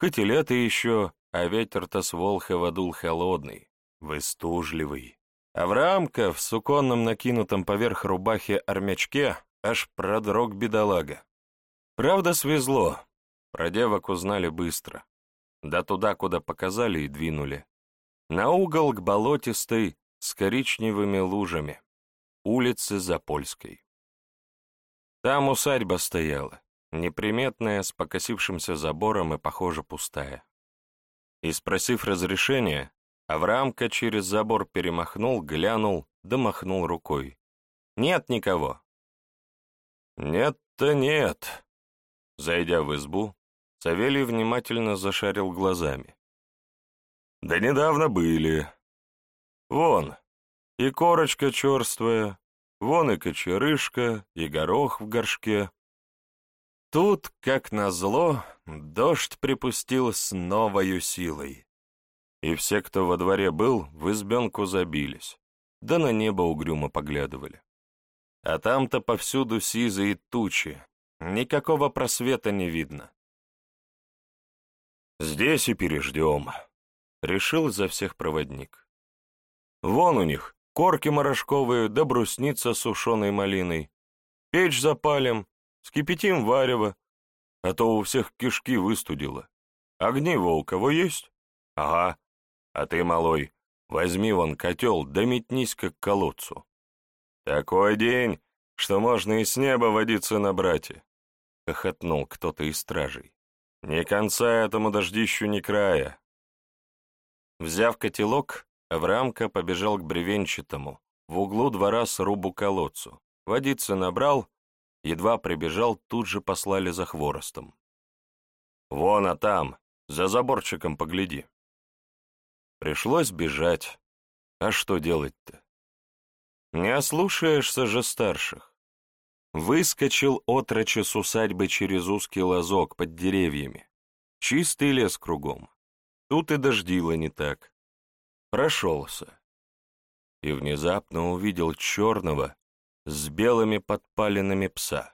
Хоть и лето еще, а ветер-то с Волхова дул холодный, выстужливый. Авраамка в суконном накинутом поверх рубахи армячке аж продрог бедолага. Правда, свезло, про девок узнали быстро. Да туда, куда показали, и двинули. На угол к болотистой, с коричневыми лужами, улицы Запольской. Там усадьба стояла, неприметная, с покосившимся забором и, похоже, пустая. И, спросив разрешения, Авраамка через забор перемахнул, глянул, да рукой. «Нет никого». «Нет-то нет». Зайдя в избу, Савелий внимательно зашарил глазами. «Да недавно были. Вон, и корочка черствая, вон и кочерышка, и горох в горшке». Тут, как назло, дождь припустил с новою силой. И все, кто во дворе был, в избенку забились, да на небо угрюмо поглядывали. А там-то повсюду сизые тучи, никакого просвета не видно. «Здесь и переждем», — решил за всех проводник. «Вон у них корки морошковые да брусница с сушеной малиной. Печь запалим, скипятим варево, а то у всех кишки выстудило. Огниво у кого есть? Ага. А ты, малой, возьми вон котел, да метнись к колодцу. Такой день, что можно и с неба водиться набрать. Хохотнул кто-то из стражей. Ни конца этому дождищу, ни края. Взяв котелок, Аврамка побежал к бревенчатому, в углу двора срубу колодцу. Водицы набрал, едва прибежал, тут же послали за хворостом. «Вон, а там, за заборчиком погляди». Пришлось бежать. А что делать-то? Не ослушаешься же старших. Выскочил отроче с усадьбы через узкий лазок под деревьями. Чистый лес кругом. Тут и дождило не так. Прошелся. И внезапно увидел черного с белыми подпалинами пса.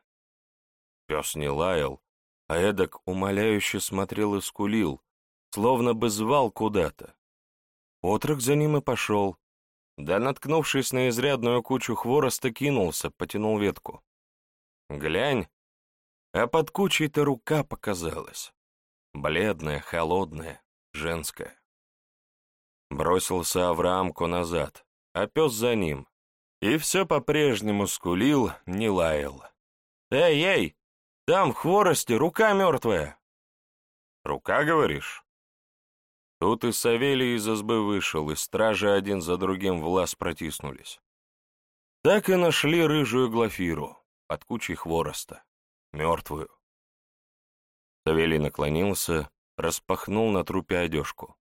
Пес не лаял, а эдак умоляюще смотрел и скулил, словно бы звал куда-то. Отрок за ним и пошел. Да, наткнувшись на изрядную кучу хвороста, кинулся, потянул ветку. Глянь, а под кучей-то рука показалась. Бледная, холодная, женская. Бросился Авраамку назад, а пес за ним. И все по-прежнему скулил, не лаял. «Эй, эй, там в хворосте рука мертвая!» «Рука, говоришь?» Тут и Савелий из избы вышел, и стражи один за другим в лаз протиснулись. Так и нашли рыжую Глафиру под кучей хвороста, мертвую. Савелий наклонился, распахнул на трупе одежку.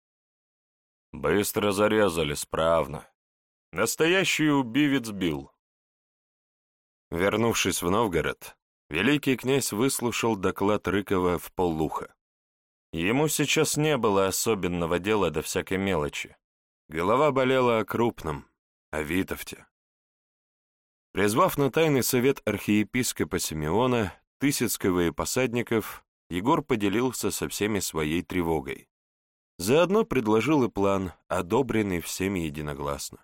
Быстро зарезали, справно. Настоящий убивец бил. Вернувшись в Новгород, великий князь выслушал доклад Рыкова в полуха. Ему сейчас не было особенного дела до всякой мелочи. Голова болела о крупном, о Витовте. Призвав на тайный совет архиепископа Симеона, Тысяцкого и посадников, Егор поделился со всеми своей тревогой. Заодно предложил и план, одобренный всеми единогласно.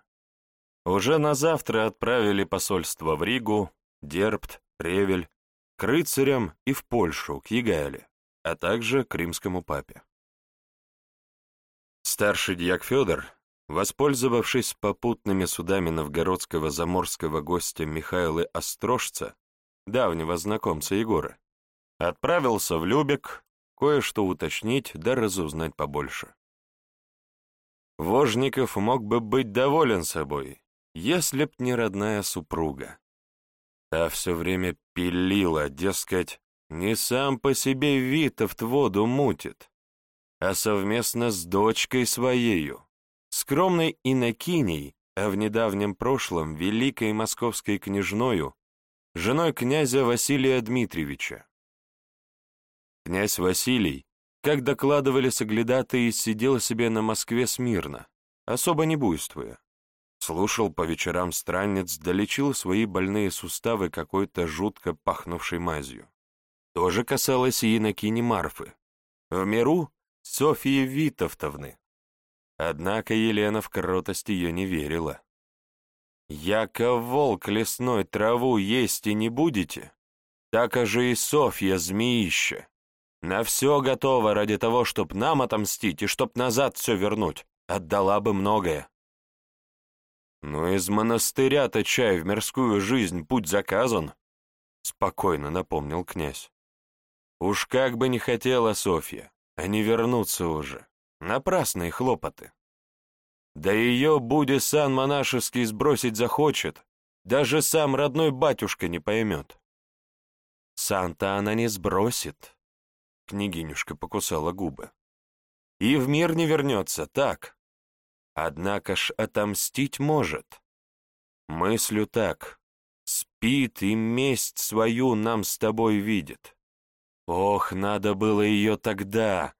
Уже на завтра отправили посольство в Ригу, Дербт, Ревель, к рыцарям и в Польшу, к Егайле, а также к римскому папе. Старший дьяк Федор, воспользовавшись попутными судами новгородского заморского гостя Михаила Острожца, давнего знакомца Егора, отправился в Любек кое-что уточнить да разузнать побольше. Вожников мог бы быть доволен собой, если б не родная супруга. Та все время пилила, дескать, не сам по себе Витовт воду мутит, а совместно с дочкой своею, скромной инокиней, а в недавнем прошлом великой московской княжною, женой князя Василия Дмитриевича. Князь Василий, как докладывали соглядатые, сидел себе на Москве смирно, особо не буйствуя. Слушал по вечерам странниц, долечил свои больные суставы какой-то жутко пахнувшей мазью. То же касалось и инокини Марфы. В миру Софьи Витовтовны. Однако Елена в кротость ее не верила. «Яко волк лесной траву есть и не будете, так же и Софья змеище. На все готова ради того, чтоб нам отомстить и чтоб назад все вернуть. Отдала бы многое». «Но из монастыря-то чай в мирскую жизнь путь заказан», — спокойно напомнил князь. «Уж как бы не хотела Софья, они вернутся уже. Напрасные хлопоты. Да ее Буди сан монашеский сбросить захочет, даже сам родной батюшка не поймет. Санта она не сбросит. Княгинюшка покусала губы. И в мир не вернется, так. Однако ж отомстить может. Мыслю так. Спит и месть свою нам с тобой видит. Ох, надо было ее тогда.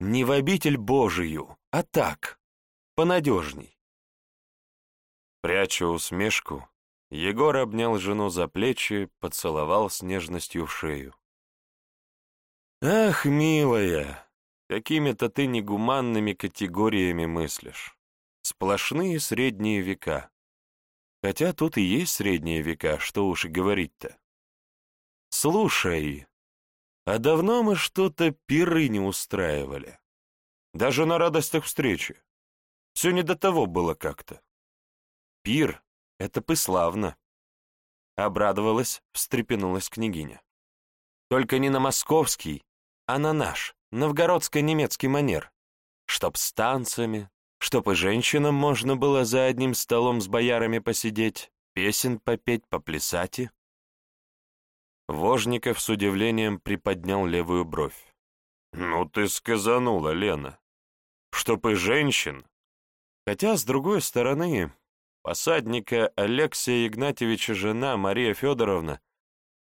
Не в обитель Божию, а так, понадежней. Пряча усмешку, Егор обнял жену за плечи, поцеловал с нежностью в шею. «Ах, милая, какими-то ты негуманными категориями мыслишь. Сплошные средние века. Хотя тут и есть средние века, что уж и говорить-то. Слушай, а давно мы что-то пиры не устраивали. Даже на радостях встречи. Все не до того было как-то. Пир — это пыславно. Обрадовалась, встрепенулась княгиня. Только не на московский, а на наш, новгородско-немецкий манер. Чтоб с танцами, чтоб и женщинам можно было за одним столом с боярами посидеть, песен попеть, поплясать и... Вожников с удивлением приподнял левую бровь. «Ну ты сказанула, Лена. Чтоб и женщин». Хотя, с другой стороны, посадника Алексея Игнатьевича жена Мария Федоровна,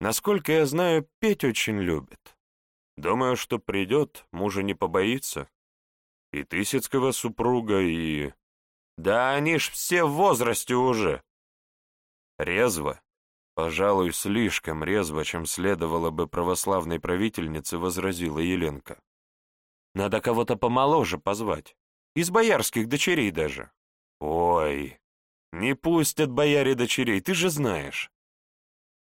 насколько я знаю, петь очень любит. Думаю, что придет, мужа не побоится. И Тысяцкого супруга, и... Да они ж все в возрасте уже. Резво, Пожалуй, слишком резво, чем следовало бы православной правительнице, возразила Еленка. Надо кого-то помоложе позвать. Из боярских дочерей даже. Ой, не пустят бояре дочерей, ты же знаешь.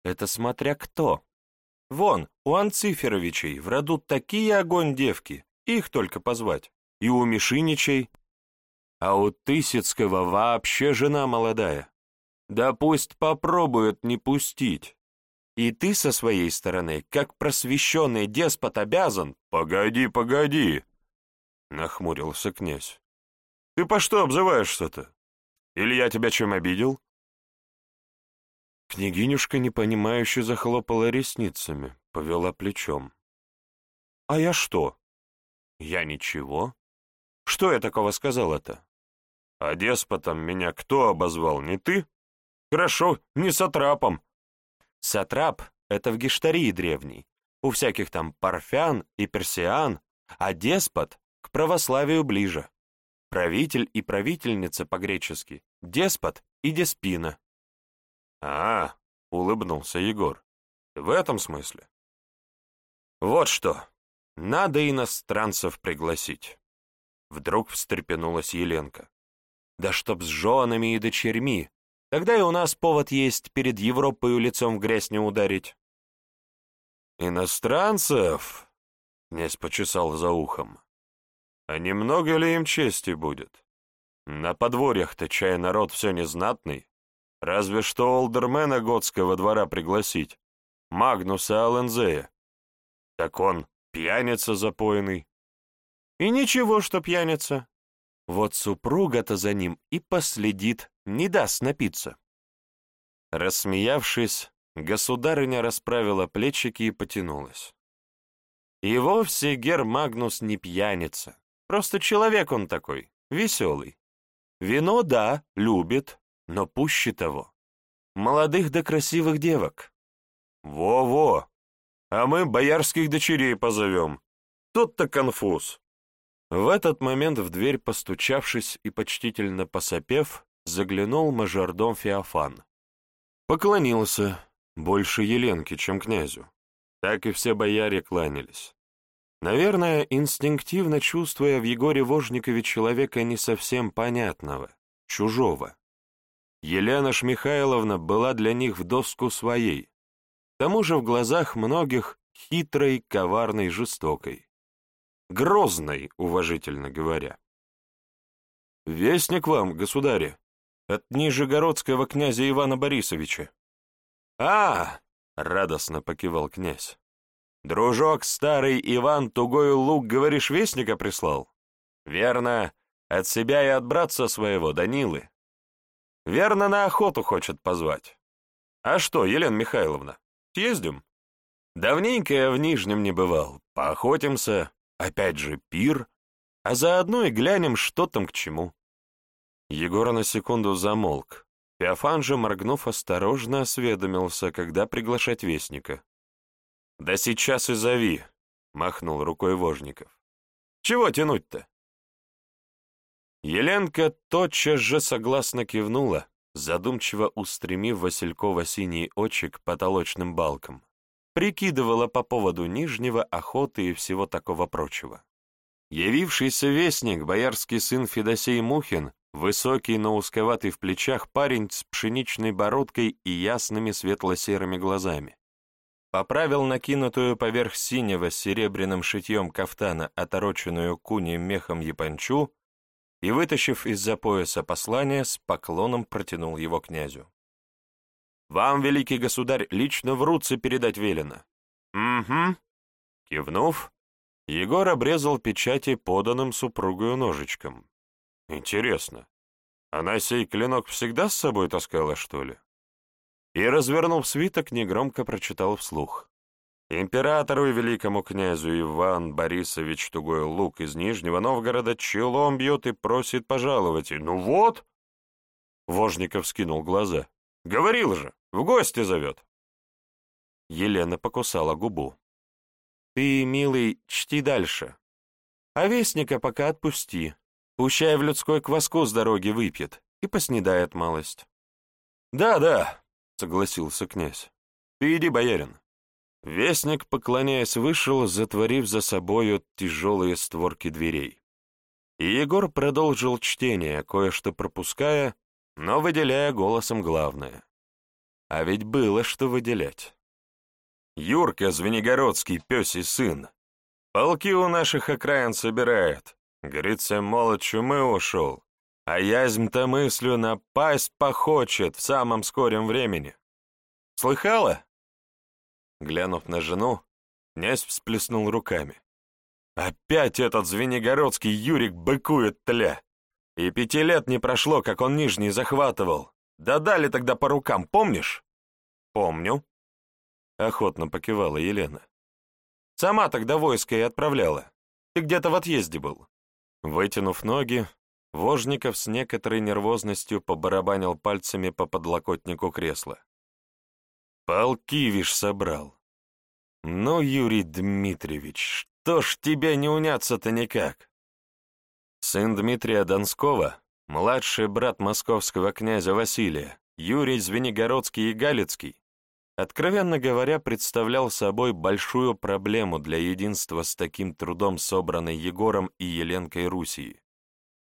Это смотря кто. Вон, у Анциферовичей в роду такие огонь девки, их только позвать. И у Мишиничей. А у Тысяцкого вообще жена молодая. Да пусть попробуют не пустить. И ты со своей стороны, как просвещенный деспот, обязан... Погоди, погоди, нахмурился князь. Ты по что обзываешься-то? Или я тебя чем обидел? Княгинюшка непонимающе захлопала ресницами, повела плечом. А я что? Я ничего. Что я такого сказал-то? А деспотом меня кто обозвал, не ты? Хорошо, не сатрапом. Сатрап — это в гештарии древней. У всяких там парфян и персиан, а деспот — к православию ближе. Правитель и правительница по-гречески деспот и деспина. А, улыбнулся Егор. В этом смысле? Вот что, надо иностранцев пригласить. Вдруг встрепенулась Еленка. Да чтоб с женами и дочерьми, тогда и у нас повод есть перед Европой лицом в грязь не ударить. Иностранцев? Князь почесал за ухом. А немного ли им чести будет? На подворьях-то чай народ все незнатный. Разве что олдермена готского двора пригласить, Магнуса Алензея. Так он пьяница запойный. И ничего, что пьяница. Вот супруга-то за ним и последит, не даст напиться. Рассмеявшись, государыня расправила плечики и потянулась. И вовсе Гер Магнус не пьяница, просто человек он такой, веселый. Вино, да, любит, но пуще того. Молодых да красивых девок. Во-во, а мы боярских дочерей позовем. Тут-то конфуз. В этот момент в дверь, постучавшись и почтительно посопев, заглянул мажордом Феофан. Поклонился, больше Еленке, чем князю. Так и все бояре кланялись. Наверное, инстинктивно чувствуя в Егоре Вожникове человека не совсем понятного, чужого. Елена Шмихайловна была для них в доску своей, к тому же в глазах многих хитрой, коварной, жестокой. Грозной, уважительно говоря. «Вестник вам, государе, от нижегородского князя Ивана Борисовича». «А!» — радостно покивал князь. «Дружок старый Иван тугой лук, говоришь, вестника прислал?» «Верно, от себя и от братца своего, Данилы. Верно, на охоту хочет позвать. А что, Елена Михайловна, съездим?» «Давненько я в Нижнем не бывал. Поохотимся, Опять же пир, а заодно и глянем, что там к чему. Егор на секунду замолк. Феофан же, моргнув, осторожно осведомился, когда приглашать вестника. «Да сейчас и зови», — махнул рукой Вожников. «Чего тянуть-то?» Еленка тотчас же согласно кивнула, задумчиво устремив Василькова синий очи к потолочным балкам прикидывала по поводу Нижнего, охоты и всего такого прочего. Явившийся вестник, боярский сын Федосей Мухин, высокий, но узковатый в плечах парень с пшеничной бородкой и ясными светло-серыми глазами. Поправил накинутую поверх синего с серебряным шитьем кафтана, отороченную куней мехом япончу, и, вытащив из-за пояса послание, с поклоном протянул его князю. Вам, великий государь, лично в руце передать велено». «Угу». Кивнув, Егор обрезал печати поданным супругою ножичком. «Интересно, она сей клинок всегда с собой таскала, что ли?» И, развернув свиток, негромко прочитал вслух. «Императору и великому князю Иван Борисович Тугой Лук из Нижнего Новгорода челом бьет и просит пожаловать. Ну вот!» Вожников скинул глаза. «Говорил же!» В гости зовет. Елена покусала губу. Ты, милый, чти дальше. А вестника пока отпусти. Пущай в людской кваску с дороги выпьет и поснедает малость. Да, да, согласился князь. Ты иди, боярин. Вестник, поклоняясь, вышел, затворив за собою тяжелые створки дверей. И Егор продолжил чтение, кое-что пропуская, но выделяя голосом главное. А ведь было что выделять. Юрка Звенигородский, пёсий сын. Полки у наших окраин собирает. Говорится, молод чумы ушел. А язмь-то мыслю напасть похочет в самом скором времени. Слыхала? Глянув на жену, князь всплеснул руками. Опять этот Звенигородский Юрик быкует тля. И пяти лет не прошло, как он Нижний захватывал. Да дали тогда по рукам, помнишь? Помню. Охотно покивала Елена. Сама тогда войско и отправляла. Ты где-то в отъезде был. Вытянув ноги, Вожников с некоторой нервозностью побарабанил пальцами по подлокотнику кресла. «Полки, вишь, собрал. Ну, Юрий Дмитриевич, что ж тебе не уняться-то никак?» Сын Дмитрия Донского, младший брат московского князя Василия, Юрий Звенигородский и Галицкий, откровенно говоря, представлял собой большую проблему для единства с таким трудом собранной Егором и Еленкой Русии.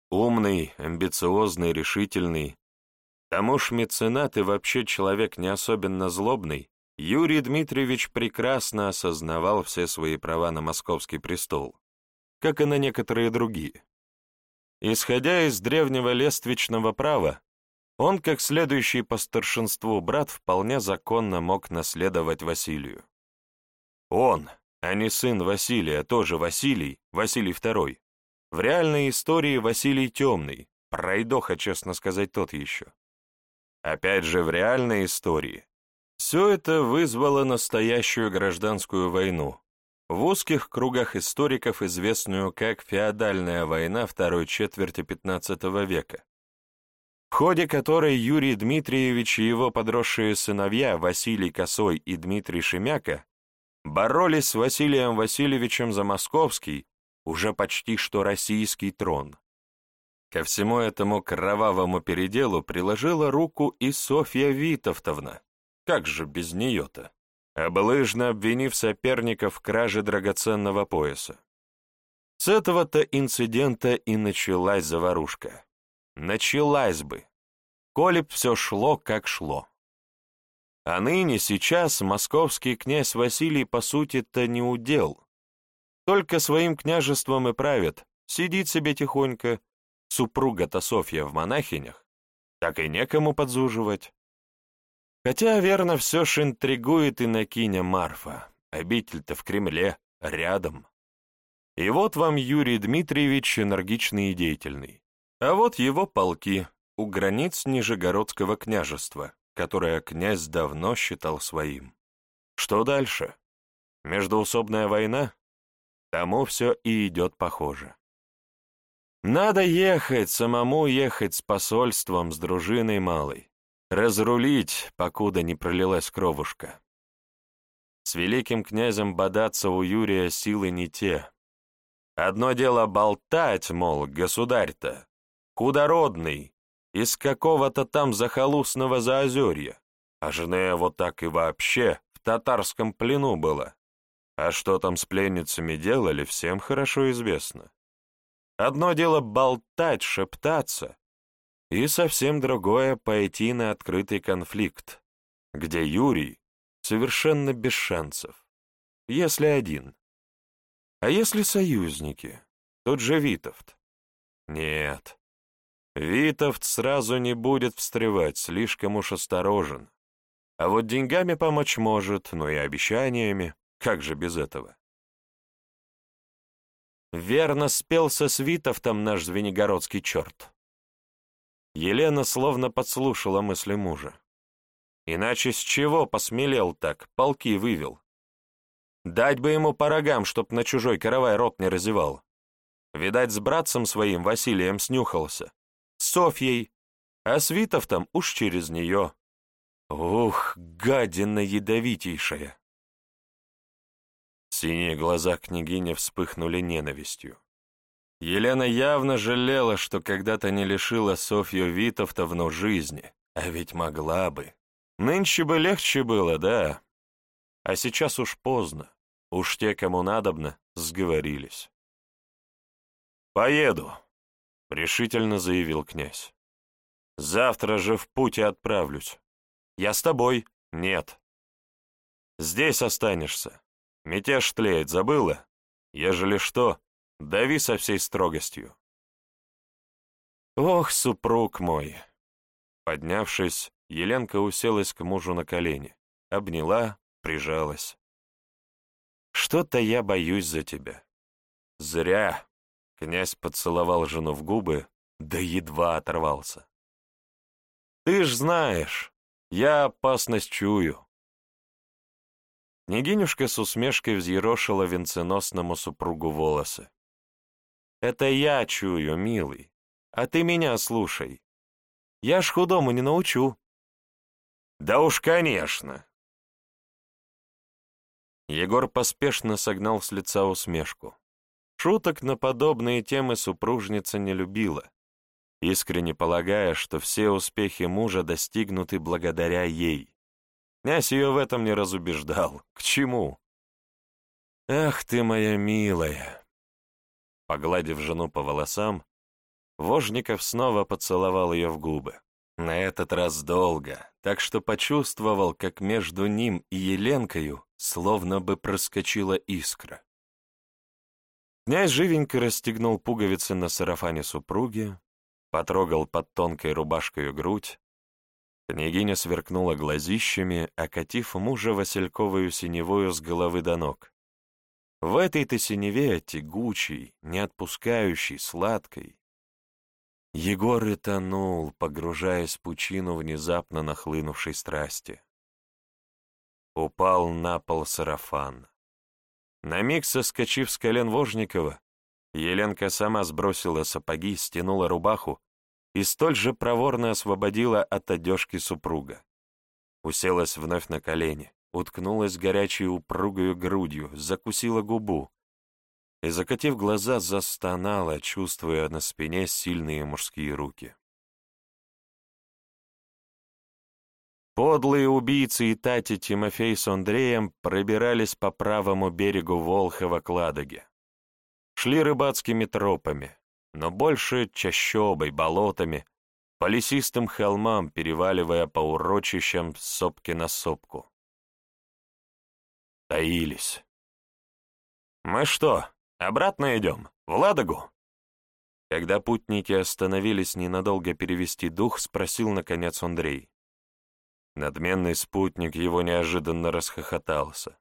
Умный, амбициозный, решительный. Тому ж меценат и вообще человек не особенно злобный, Юрий Дмитриевич прекрасно осознавал все свои права на московский престол, как и на некоторые другие. Исходя из древнего лествичного права, он, как следующий по старшинству брат, вполне законно мог наследовать Василию. Он, а не сын Василия, тоже Василий, Василий II. В реальной истории Василий Темный, пройдоха, честно сказать, тот еще. Опять же, в реальной истории все это вызвало настоящую гражданскую войну, в узких кругах историков известную как феодальная война второй четверти XV века, в ходе которой Юрий Дмитриевич и его подросшие сыновья Василий Косой и Дмитрий Шемяка боролись с Василием Васильевичем за московский, уже почти что российский трон. Ко всему этому кровавому переделу приложила руку и Софья Витовтовна. Как же без нее-то? Облыжно обвинив соперника в краже драгоценного пояса. С этого-то инцидента и началась заварушка. Началась бы, коли б все шло, как шло. А ныне, сейчас, московский князь Василий, по сути-то, не удел. Только своим княжеством и правит, сидит себе тихонько. Супруга-то Софья в монахинях, так и некому подзуживать. Хотя, верно, все ж интригует и накиня Марфа. Обитель-то в Кремле, рядом. И вот вам Юрий Дмитриевич энергичный и деятельный. А вот его полки у границ Нижегородского княжества, которое князь давно считал своим. Что дальше? Междоусобная война? Тому все и идет похоже. Надо ехать, самому ехать с посольством, с дружиной малой. Разрулить, покуда не пролилась кровушка. С великим князем бодаться у Юрия силы не те. Одно дело болтать, мол, государь-то, худородный, из какого-то там захолустного заозерья, а жена вот так и вообще в татарском плену была. А что там с пленницами делали, всем хорошо известно. Одно дело болтать, шептаться, и совсем другое — пойти на открытый конфликт, где Юрий совершенно без шансов, если один. А если союзники? Тот же Витовт. Нет, Витовт сразу не будет встревать, слишком уж осторожен. А вот деньгами помочь может, но и обещаниями, как же без этого? Верно спелся с Витовтом наш звенигородский черт. Елена словно подслушала мысли мужа. Иначе с чего посмелел так, полки вывел? Дать бы ему по рогам, чтоб на чужой каравай рот не разевал. Видать, с братцем своим Василием снюхался. Софьей, а с Витовтом уж через нее. Ух, гадина ядовитейшая! Синие глаза княгини вспыхнули ненавистью. Елена явно жалела, что когда-то не лишила Софью Витовтовну жизни, а ведь могла бы. Нынче бы легче было, да. А сейчас уж поздно. Уж те, кому надобно, сговорились. «Поеду», — решительно заявил князь. «Завтра же в путь и отправлюсь. Я с тобой?» «Нет». «Здесь останешься. Мятеж тлеет, забыла? Ежели что, дави со всей строгостью». «Ох, супруг мой!» Поднявшись, Еленка уселась к мужу на колени, обняла, прижалась. «Что-то я боюсь за тебя». «Зря!» Князь поцеловал жену в губы, да едва оторвался. «Ты ж знаешь, я опасность чую». Княгинюшка с усмешкой взъерошила венценосному супругу волосы. «Это я чую, милый, а ты меня слушай. Я ж худому не научу». «Да уж, конечно!» Егор поспешно согнал с лица усмешку. Шуток на подобные темы супружница не любила. искренне полагая, что все успехи мужа достигнуты благодаря ей. Князь ее в этом не разубеждал. К чему? «Ах ты моя милая!» Погладив жену по волосам, Вожников снова поцеловал ее в губы. На этот раз долго, так что почувствовал, как между ним и Еленкою словно бы проскочила искра. Князь живенько расстегнул пуговицы на сарафане супруги, потрогал под тонкой рубашкой грудь. Княгиня сверкнула глазищами, окатив мужа васильковую синевою с головы до ног. В этой-то синеве, тягучей, не отпускающей, сладкой, Егор и тонул, погружаясь в пучину внезапно нахлынувшей страсти. Упал на пол сарафан. На миг соскочив с колен Вожникова, Еленка сама сбросила сапоги, стянула рубаху и столь же проворно освободила от одежки супруга. Уселась вновь на колени, уткнулась горячей упругою грудью, закусила губу, и, закатив глаза, застонала, чувствуя на спине сильные мужские руки. Подлые убийцы и Тати Тимофей с Андреем пробирались по правому берегу Волхова к Ладоге. Шли рыбацкими тропами, но больше чащобой, болотами, по лесистым холмам, переваливая по урочищам сопки на сопку. Таились. «Мы что, Обратно идем, в Ладогу?» Когда путники остановились ненадолго перевести дух, спросил, наконец, Андрей. Надменный спутник его неожиданно расхохотался.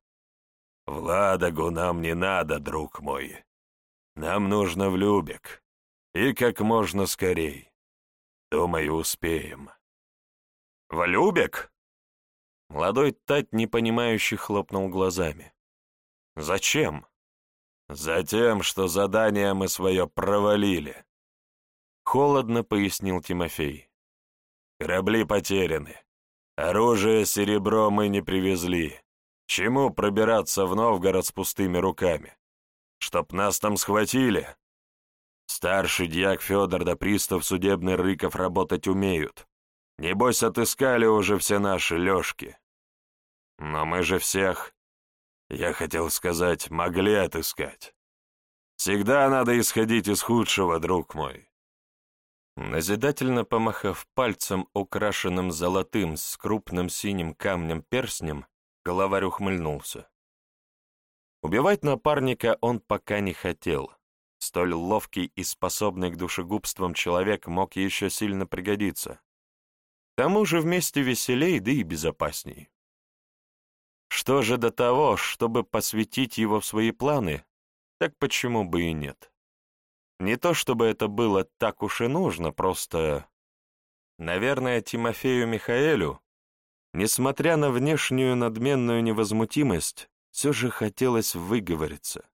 «В Ладогу нам не надо, друг мой. Нам нужно в Любек. И как можно скорей. Думаю, успеем». «В Любек?» Молодой Тать, непонимающе, хлопнул глазами. «Зачем?» «Затем, что задание мы свое провалили», — холодно пояснил Тимофей. «Корабли потеряны. Оружие, серебро мы не привезли. Чему пробираться в Новгород с пустыми руками? Чтоб нас там схватили?» Старший дьяк Федор да пристав судебный Рыков работать умеют. Небось, отыскали уже все наши лёжки. Но мы же всех я хотел сказать, могли отыскать. Всегда надо исходить из худшего, друг мой. Назидательно помахав пальцем, украшенным золотым с крупным синим камнем перстнем, главарь ухмыльнулся. Убивать напарника он пока не хотел. Столь ловкий и способный к душегубствам человек мог еще сильно пригодиться. К тому же вместе веселей, да и безопасней. Что же до того, чтобы посвятить его в свои планы, так почему бы и нет? Не то чтобы это было так уж и нужно, просто... Наверное, Тимофею Михаэлю, несмотря на внешнюю надменную невозмутимость, все же хотелось выговориться,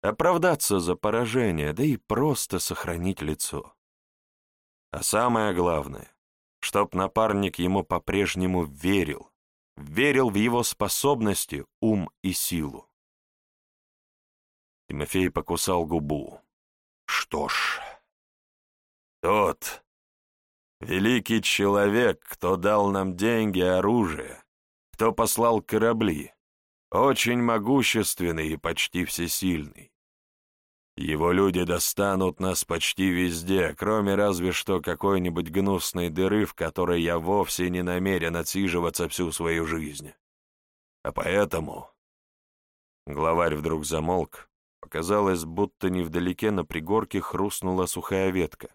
оправдаться за поражение, да и просто сохранить лицо. А самое главное, чтоб напарник ему по-прежнему верил, верил в его способности, ум и силу. Тимофей покусал губу. Что ж, тот великий человек, кто дал нам деньги, оружие, кто послал корабли, очень могущественный и почти всесильный. Его люди достанут нас почти везде, кроме разве что какой-нибудь гнусной дыры, в которой я вовсе не намерен отсиживаться всю свою жизнь. А поэтому...» Главарь вдруг замолк. Показалось, будто невдалеке на пригорке хрустнула сухая ветка,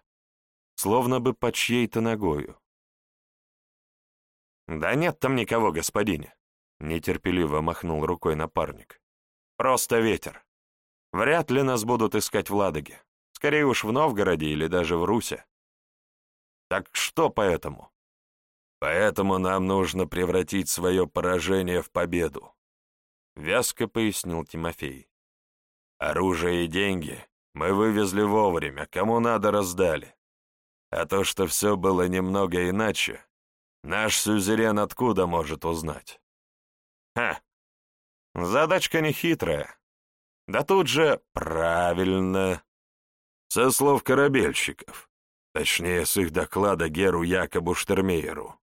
словно бы под чьей-то ногою. «Да нет там никого, господине», — нетерпеливо махнул рукой напарник. «Просто ветер. Вряд ли нас будут искать в Ладоге. Скорее уж в Новгороде или даже в Русе. Так что поэтому? Поэтому нам нужно превратить свое поражение в победу. Вязко пояснил Тимофей. Оружие и деньги мы вывезли вовремя, кому надо раздали. А то, что все было немного иначе, наш сюзерен откуда может узнать? Ха! Задачка нехитрая. Да тут же правильно. Со слов корабельщиков. точнее, с их доклада Геру Якобу Штермейеру.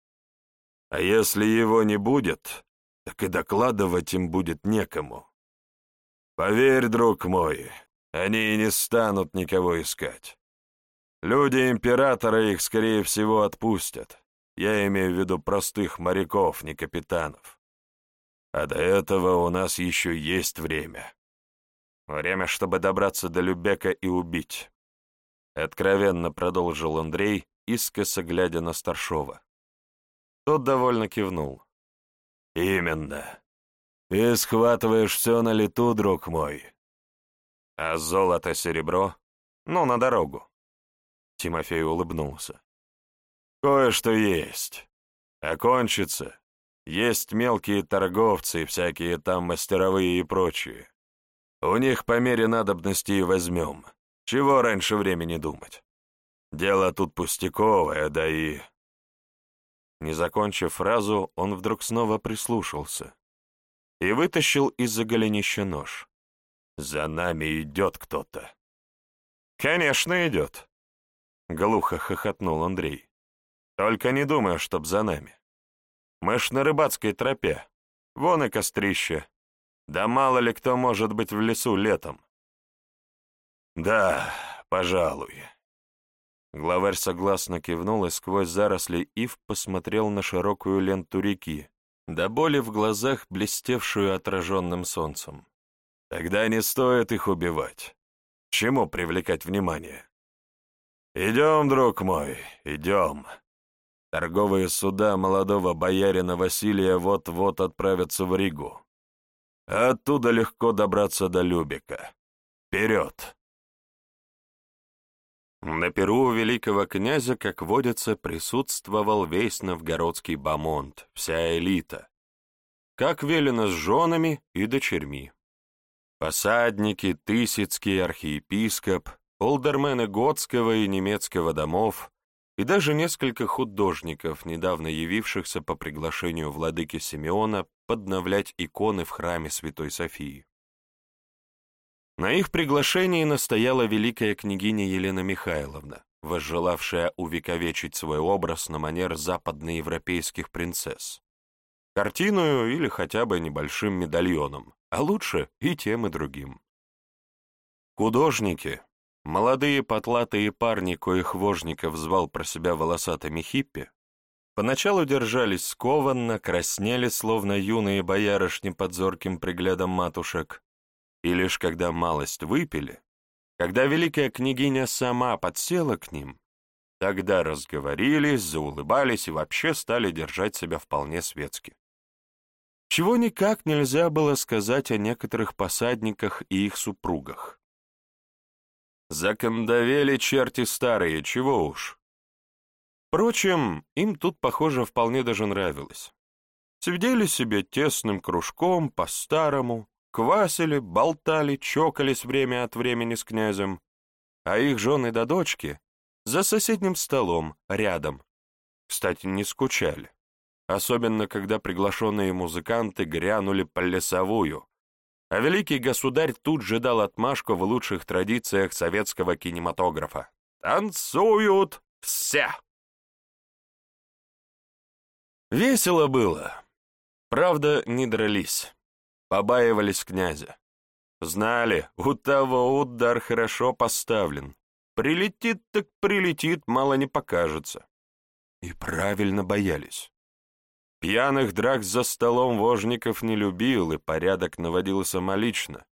А если его не будет, так и докладывать им будет некому. Поверь, друг мой, они и не станут никого искать. Люди императора их, скорее всего, отпустят. Я имею в виду простых моряков, не капитанов. А до этого у нас еще есть время. Время, чтобы добраться до Любека и убить. Откровенно продолжил Андрей, искоса глядя на старшова. Тот довольно кивнул. «Именно. И схватываешь все на лету, друг мой. А золото-серебро? Ну, на дорогу». Тимофей улыбнулся. «Кое-что есть. Окончится. Есть мелкие торговцы, всякие там мастеровые и прочие. У них по мере надобности и возьмем. Чего раньше времени думать? Дело тут пустяковое, да и...» Не закончив фразу, он вдруг снова прислушался и вытащил из-за голенища нож. «За нами идет кто-то». «Конечно, идет», — глухо хохотнул Андрей. «Только не думаю, чтоб за нами. Мы ж на рыбацкой тропе. Вон и кострище. Да мало ли кто может быть в лесу летом». «Да, пожалуй», Главарь согласно кивнул и сквозь заросли ив посмотрел на широкую ленту реки, до боли в глазах, блестевшую отраженным солнцем. «Тогда не стоит их убивать. Чему привлекать внимание?» «Идем, друг мой, идем. Торговые суда молодого боярина Василия вот-вот отправятся в Ригу. оттуда легко добраться до Любека. Вперед!» На перу великого князя, как водится, присутствовал весь новгородский бамонт, вся элита, как велено с женами и дочерьми. Посадники, Тысяцкий архиепископ, олдермены готского и немецкого домов и даже несколько художников, недавно явившихся по приглашению владыки Симеона подновлять иконы в храме Святой Софии. На их приглашении настояла великая княгиня Елена Михайловна, возжелавшая увековечить свой образ на манер западноевропейских принцесс. Картиную или хотя бы небольшим медальоном, а лучше и тем, и другим. Художники, молодые потлатые парни, коих Вожников звал про себя волосатыми хиппи, поначалу держались скованно, краснели, словно юные боярышни под зорким приглядом матушек, и лишь когда малость выпили, когда великая княгиня сама подсела к ним, тогда разговорились, заулыбались и вообще стали держать себя вполне светски. Чего никак нельзя было сказать о некоторых посадниках и их супругах. Закондовели черти старые, чего уж. Впрочем, им тут, похоже, вполне даже нравилось. Сидели себе тесным кружком, по-старому, Квасили, болтали, чокались время от времени с князем, а их жены да дочки за соседним столом, рядом. Кстати, не скучали, особенно когда приглашенные музыканты грянули по лесовую, а великий государь тут же дал отмашку в лучших традициях советского кинематографа. «Танцуют все!» Весело было. Правда, не дрались. Побаивались князя. Знали, у того удар хорошо поставлен. Прилетит так прилетит, мало не покажется. И правильно боялись. Пьяных драк за столом Вожников не любил и порядок наводил самолично,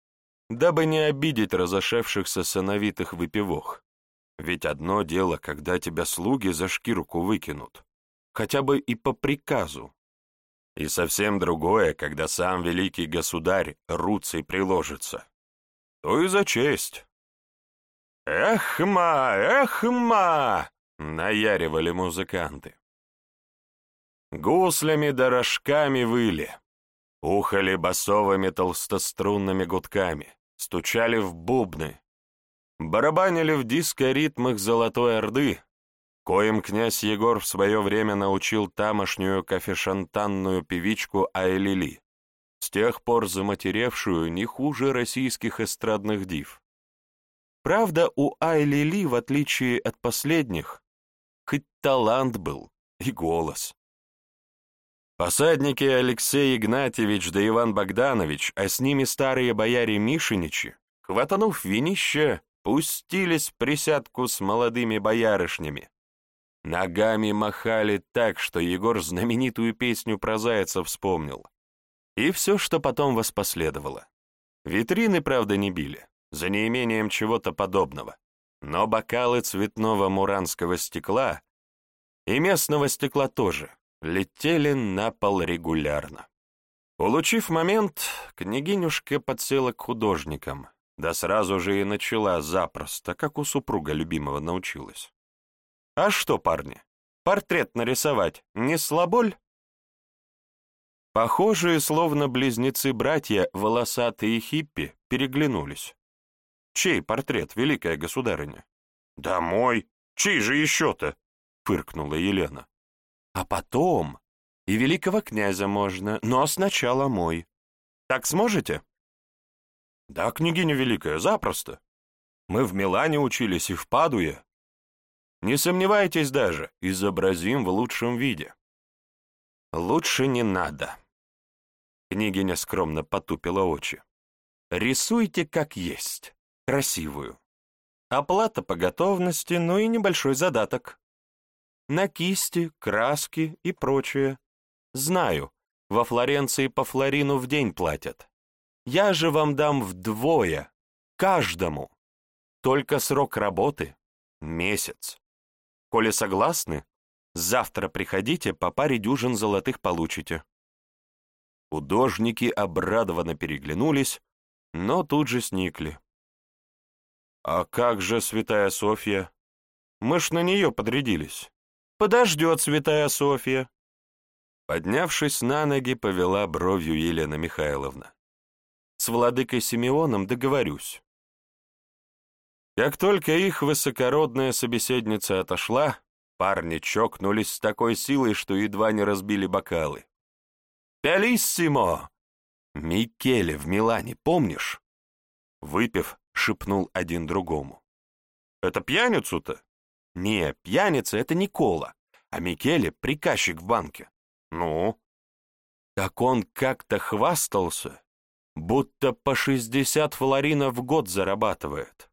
дабы не обидеть разошевшихся сыновитых выпивох. Ведь одно дело, когда тебя слуги за шкирку выкинут, хотя бы и по приказу, и совсем другое, когда сам великий государь руцей приложится. То и за честь. «Эхма! Эхма!» — наяривали музыканты. Гуслями да рожками выли, ухали басовыми толстострунными гудками, стучали в бубны, барабанили в диско-ритмах Золотой Орды, коим князь Егор в свое время научил тамошнюю кафешантанную певичку Айлили, с тех пор заматеревшую не хуже российских эстрадных див. Правда, у Айлили, в отличие от последних, хоть талант был и голос. Посадники Алексей Игнатьевич да Иван Богданович, а с ними старые бояре Мишиничи, хватанув винище, пустились в присядку с молодыми боярышнями. Ногами махали так, что Егор знаменитую песню про зайца вспомнил. И все, что потом воспоследовало. Витрины, правда, не били, за неимением чего-то подобного. Но бокалы цветного муранского стекла и местного стекла тоже летели на пол регулярно. Улучив момент, княгинюшка подсела к художникам, да сразу же и начала запросто, как у супруга любимого научилась. «А что, парни, портрет нарисовать не слаболь?» Похожие, словно близнецы-братья, волосатые хиппи, переглянулись. «Чей портрет, великая государыня?» «Да мой! Чей же еще-то?» — фыркнула Елена. «А потом и великого князя можно, но сначала мой. Так сможете?» «Да, княгиня великая, запросто. Мы в Милане учились и в Падуе. Не сомневайтесь даже, изобразим в лучшем виде». «Лучше не надо», Княгиня скромно потупила очи. «Рисуйте как есть, красивую. Оплата по готовности, ну и небольшой задаток. На кисти, краски и прочее. Знаю, во Флоренции по флорину в день платят. Я же вам дам вдвое, каждому. Только срок работы — месяц. Коли согласны, завтра приходите, по паре дюжин золотых получите. Художники обрадованно переглянулись, но тут же сникли. «А как же Святая Софья? Мы ж на нее подрядились. Подождет Святая Софья!» Поднявшись на ноги, повела бровью Елена Михайловна. «С владыкой Симеоном договорюсь». Как только их высокородная собеседница отошла, парни чокнулись с такой силой, что едва не разбили бокалы. «Пялиссимо!» «Микеле в Милане, помнишь?» Выпив, шепнул один другому. «Это пьяницу-то?» «Не, пьяница — это Никола, а Микеле — приказчик в банке». «Ну?» Так он как-то хвастался, будто по шестьдесят флоринов в год зарабатывает.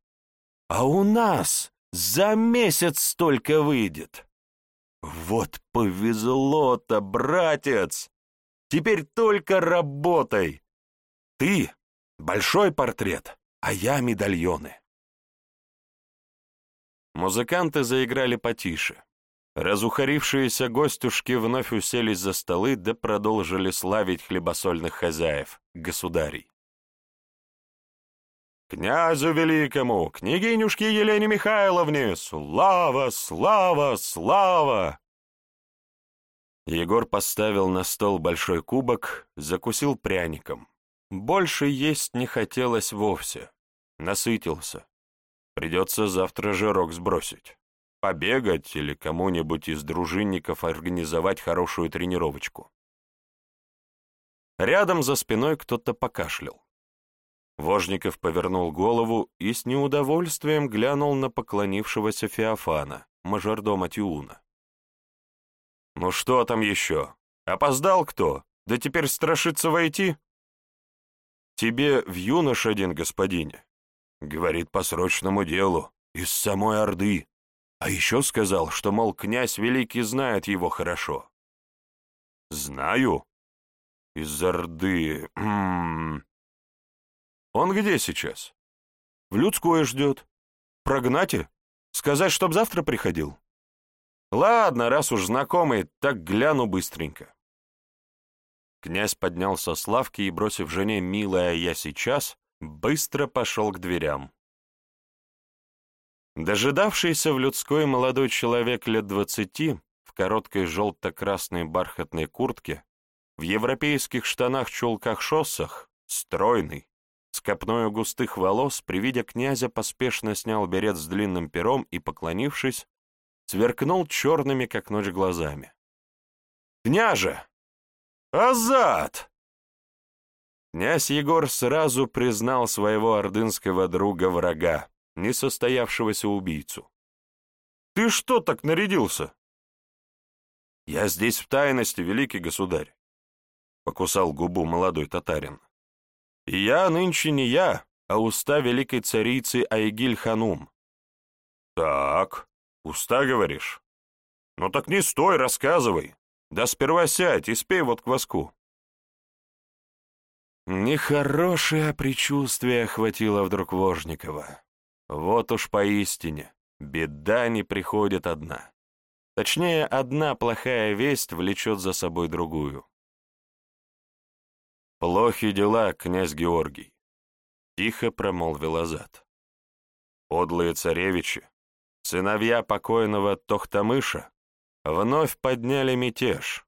А у нас за месяц столько выйдет. Вот повезло-то, братец! Теперь только работай. Ты — большой портрет, а я — медальоны. Музыканты заиграли потише. Разухарившиеся гостюшки вновь уселись за столы да продолжили славить хлебосольных хозяев, государей. «Князю великому, княгинюшке Елене Михайловне, слава, слава, слава!» Егор поставил на стол большой кубок, закусил пряником. Больше есть не хотелось вовсе. Насытился. Придется завтра жирок сбросить. Побегать или кому-нибудь из дружинников организовать хорошую тренировочку. Рядом за спиной кто-то покашлял. Вожников повернул голову и с неудовольствием глянул на поклонившегося Феофана, мажордома Тиуна. «Ну что там еще? Опоздал кто? Да теперь страшится войти?» «Тебе в юнош один, господине», — говорит по срочному делу, из самой Орды. А еще сказал, что, мол, князь Великий знает его хорошо. «Знаю?» «Из Орды... М -м. Он где сейчас?» «В людское ждет. Прогнате? Сказать, чтоб завтра приходил?» Ладно, раз уж знакомый, так гляну быстренько. Князь поднялся с лавки и, бросив жене «милая, я сейчас», быстро пошел к дверям. Дожидавшийся в людской молодой человек лет двадцати, в короткой желто-красной бархатной куртке, в европейских штанах-чулках-шоссах, стройный, с копною густых волос, при виде князя поспешно снял берет с длинным пером и, поклонившись, сверкнул черными, как ночь, глазами. «Княже! Азат!» Князь Егор сразу признал своего ордынского друга-врага, несостоявшегося убийцу. Ты что так нарядился?» «Я здесь в тайности, великий государь», — покусал губу молодой татарин. «И я нынче не я, а уста великой царицы Айгиль-ханум». «Так, уста, говоришь? Ну так не стой, рассказывай. Да сперва сядь и спей вот кваску». Нехорошее предчувствие охватило вдруг Вожникова. Вот уж поистине, беда не приходит одна. Точнее, одна плохая весть влечет за собой другую. «Плохи дела, князь Георгий», — тихо промолвил Азат. «Подлые царевичи, сыновья покойного Тохтамыша, вновь подняли мятеж.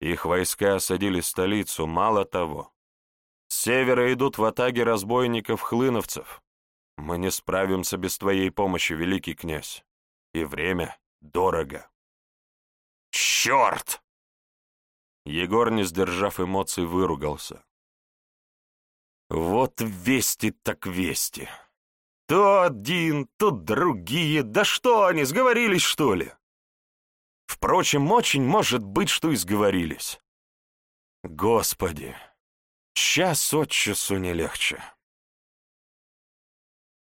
Их войска осадили столицу, мало того, с севера идут в атаге разбойников-хлыновцев. Мы не справимся без твоей помощи, великий князь. И время дорого. Черт! Егор, не сдержав эмоций, выругался. Вот вести так вести. То один, то другие. Да что они, сговорились, что ли? Впрочем, очень может быть, что и сговорились. Господи! Час от часу не легче.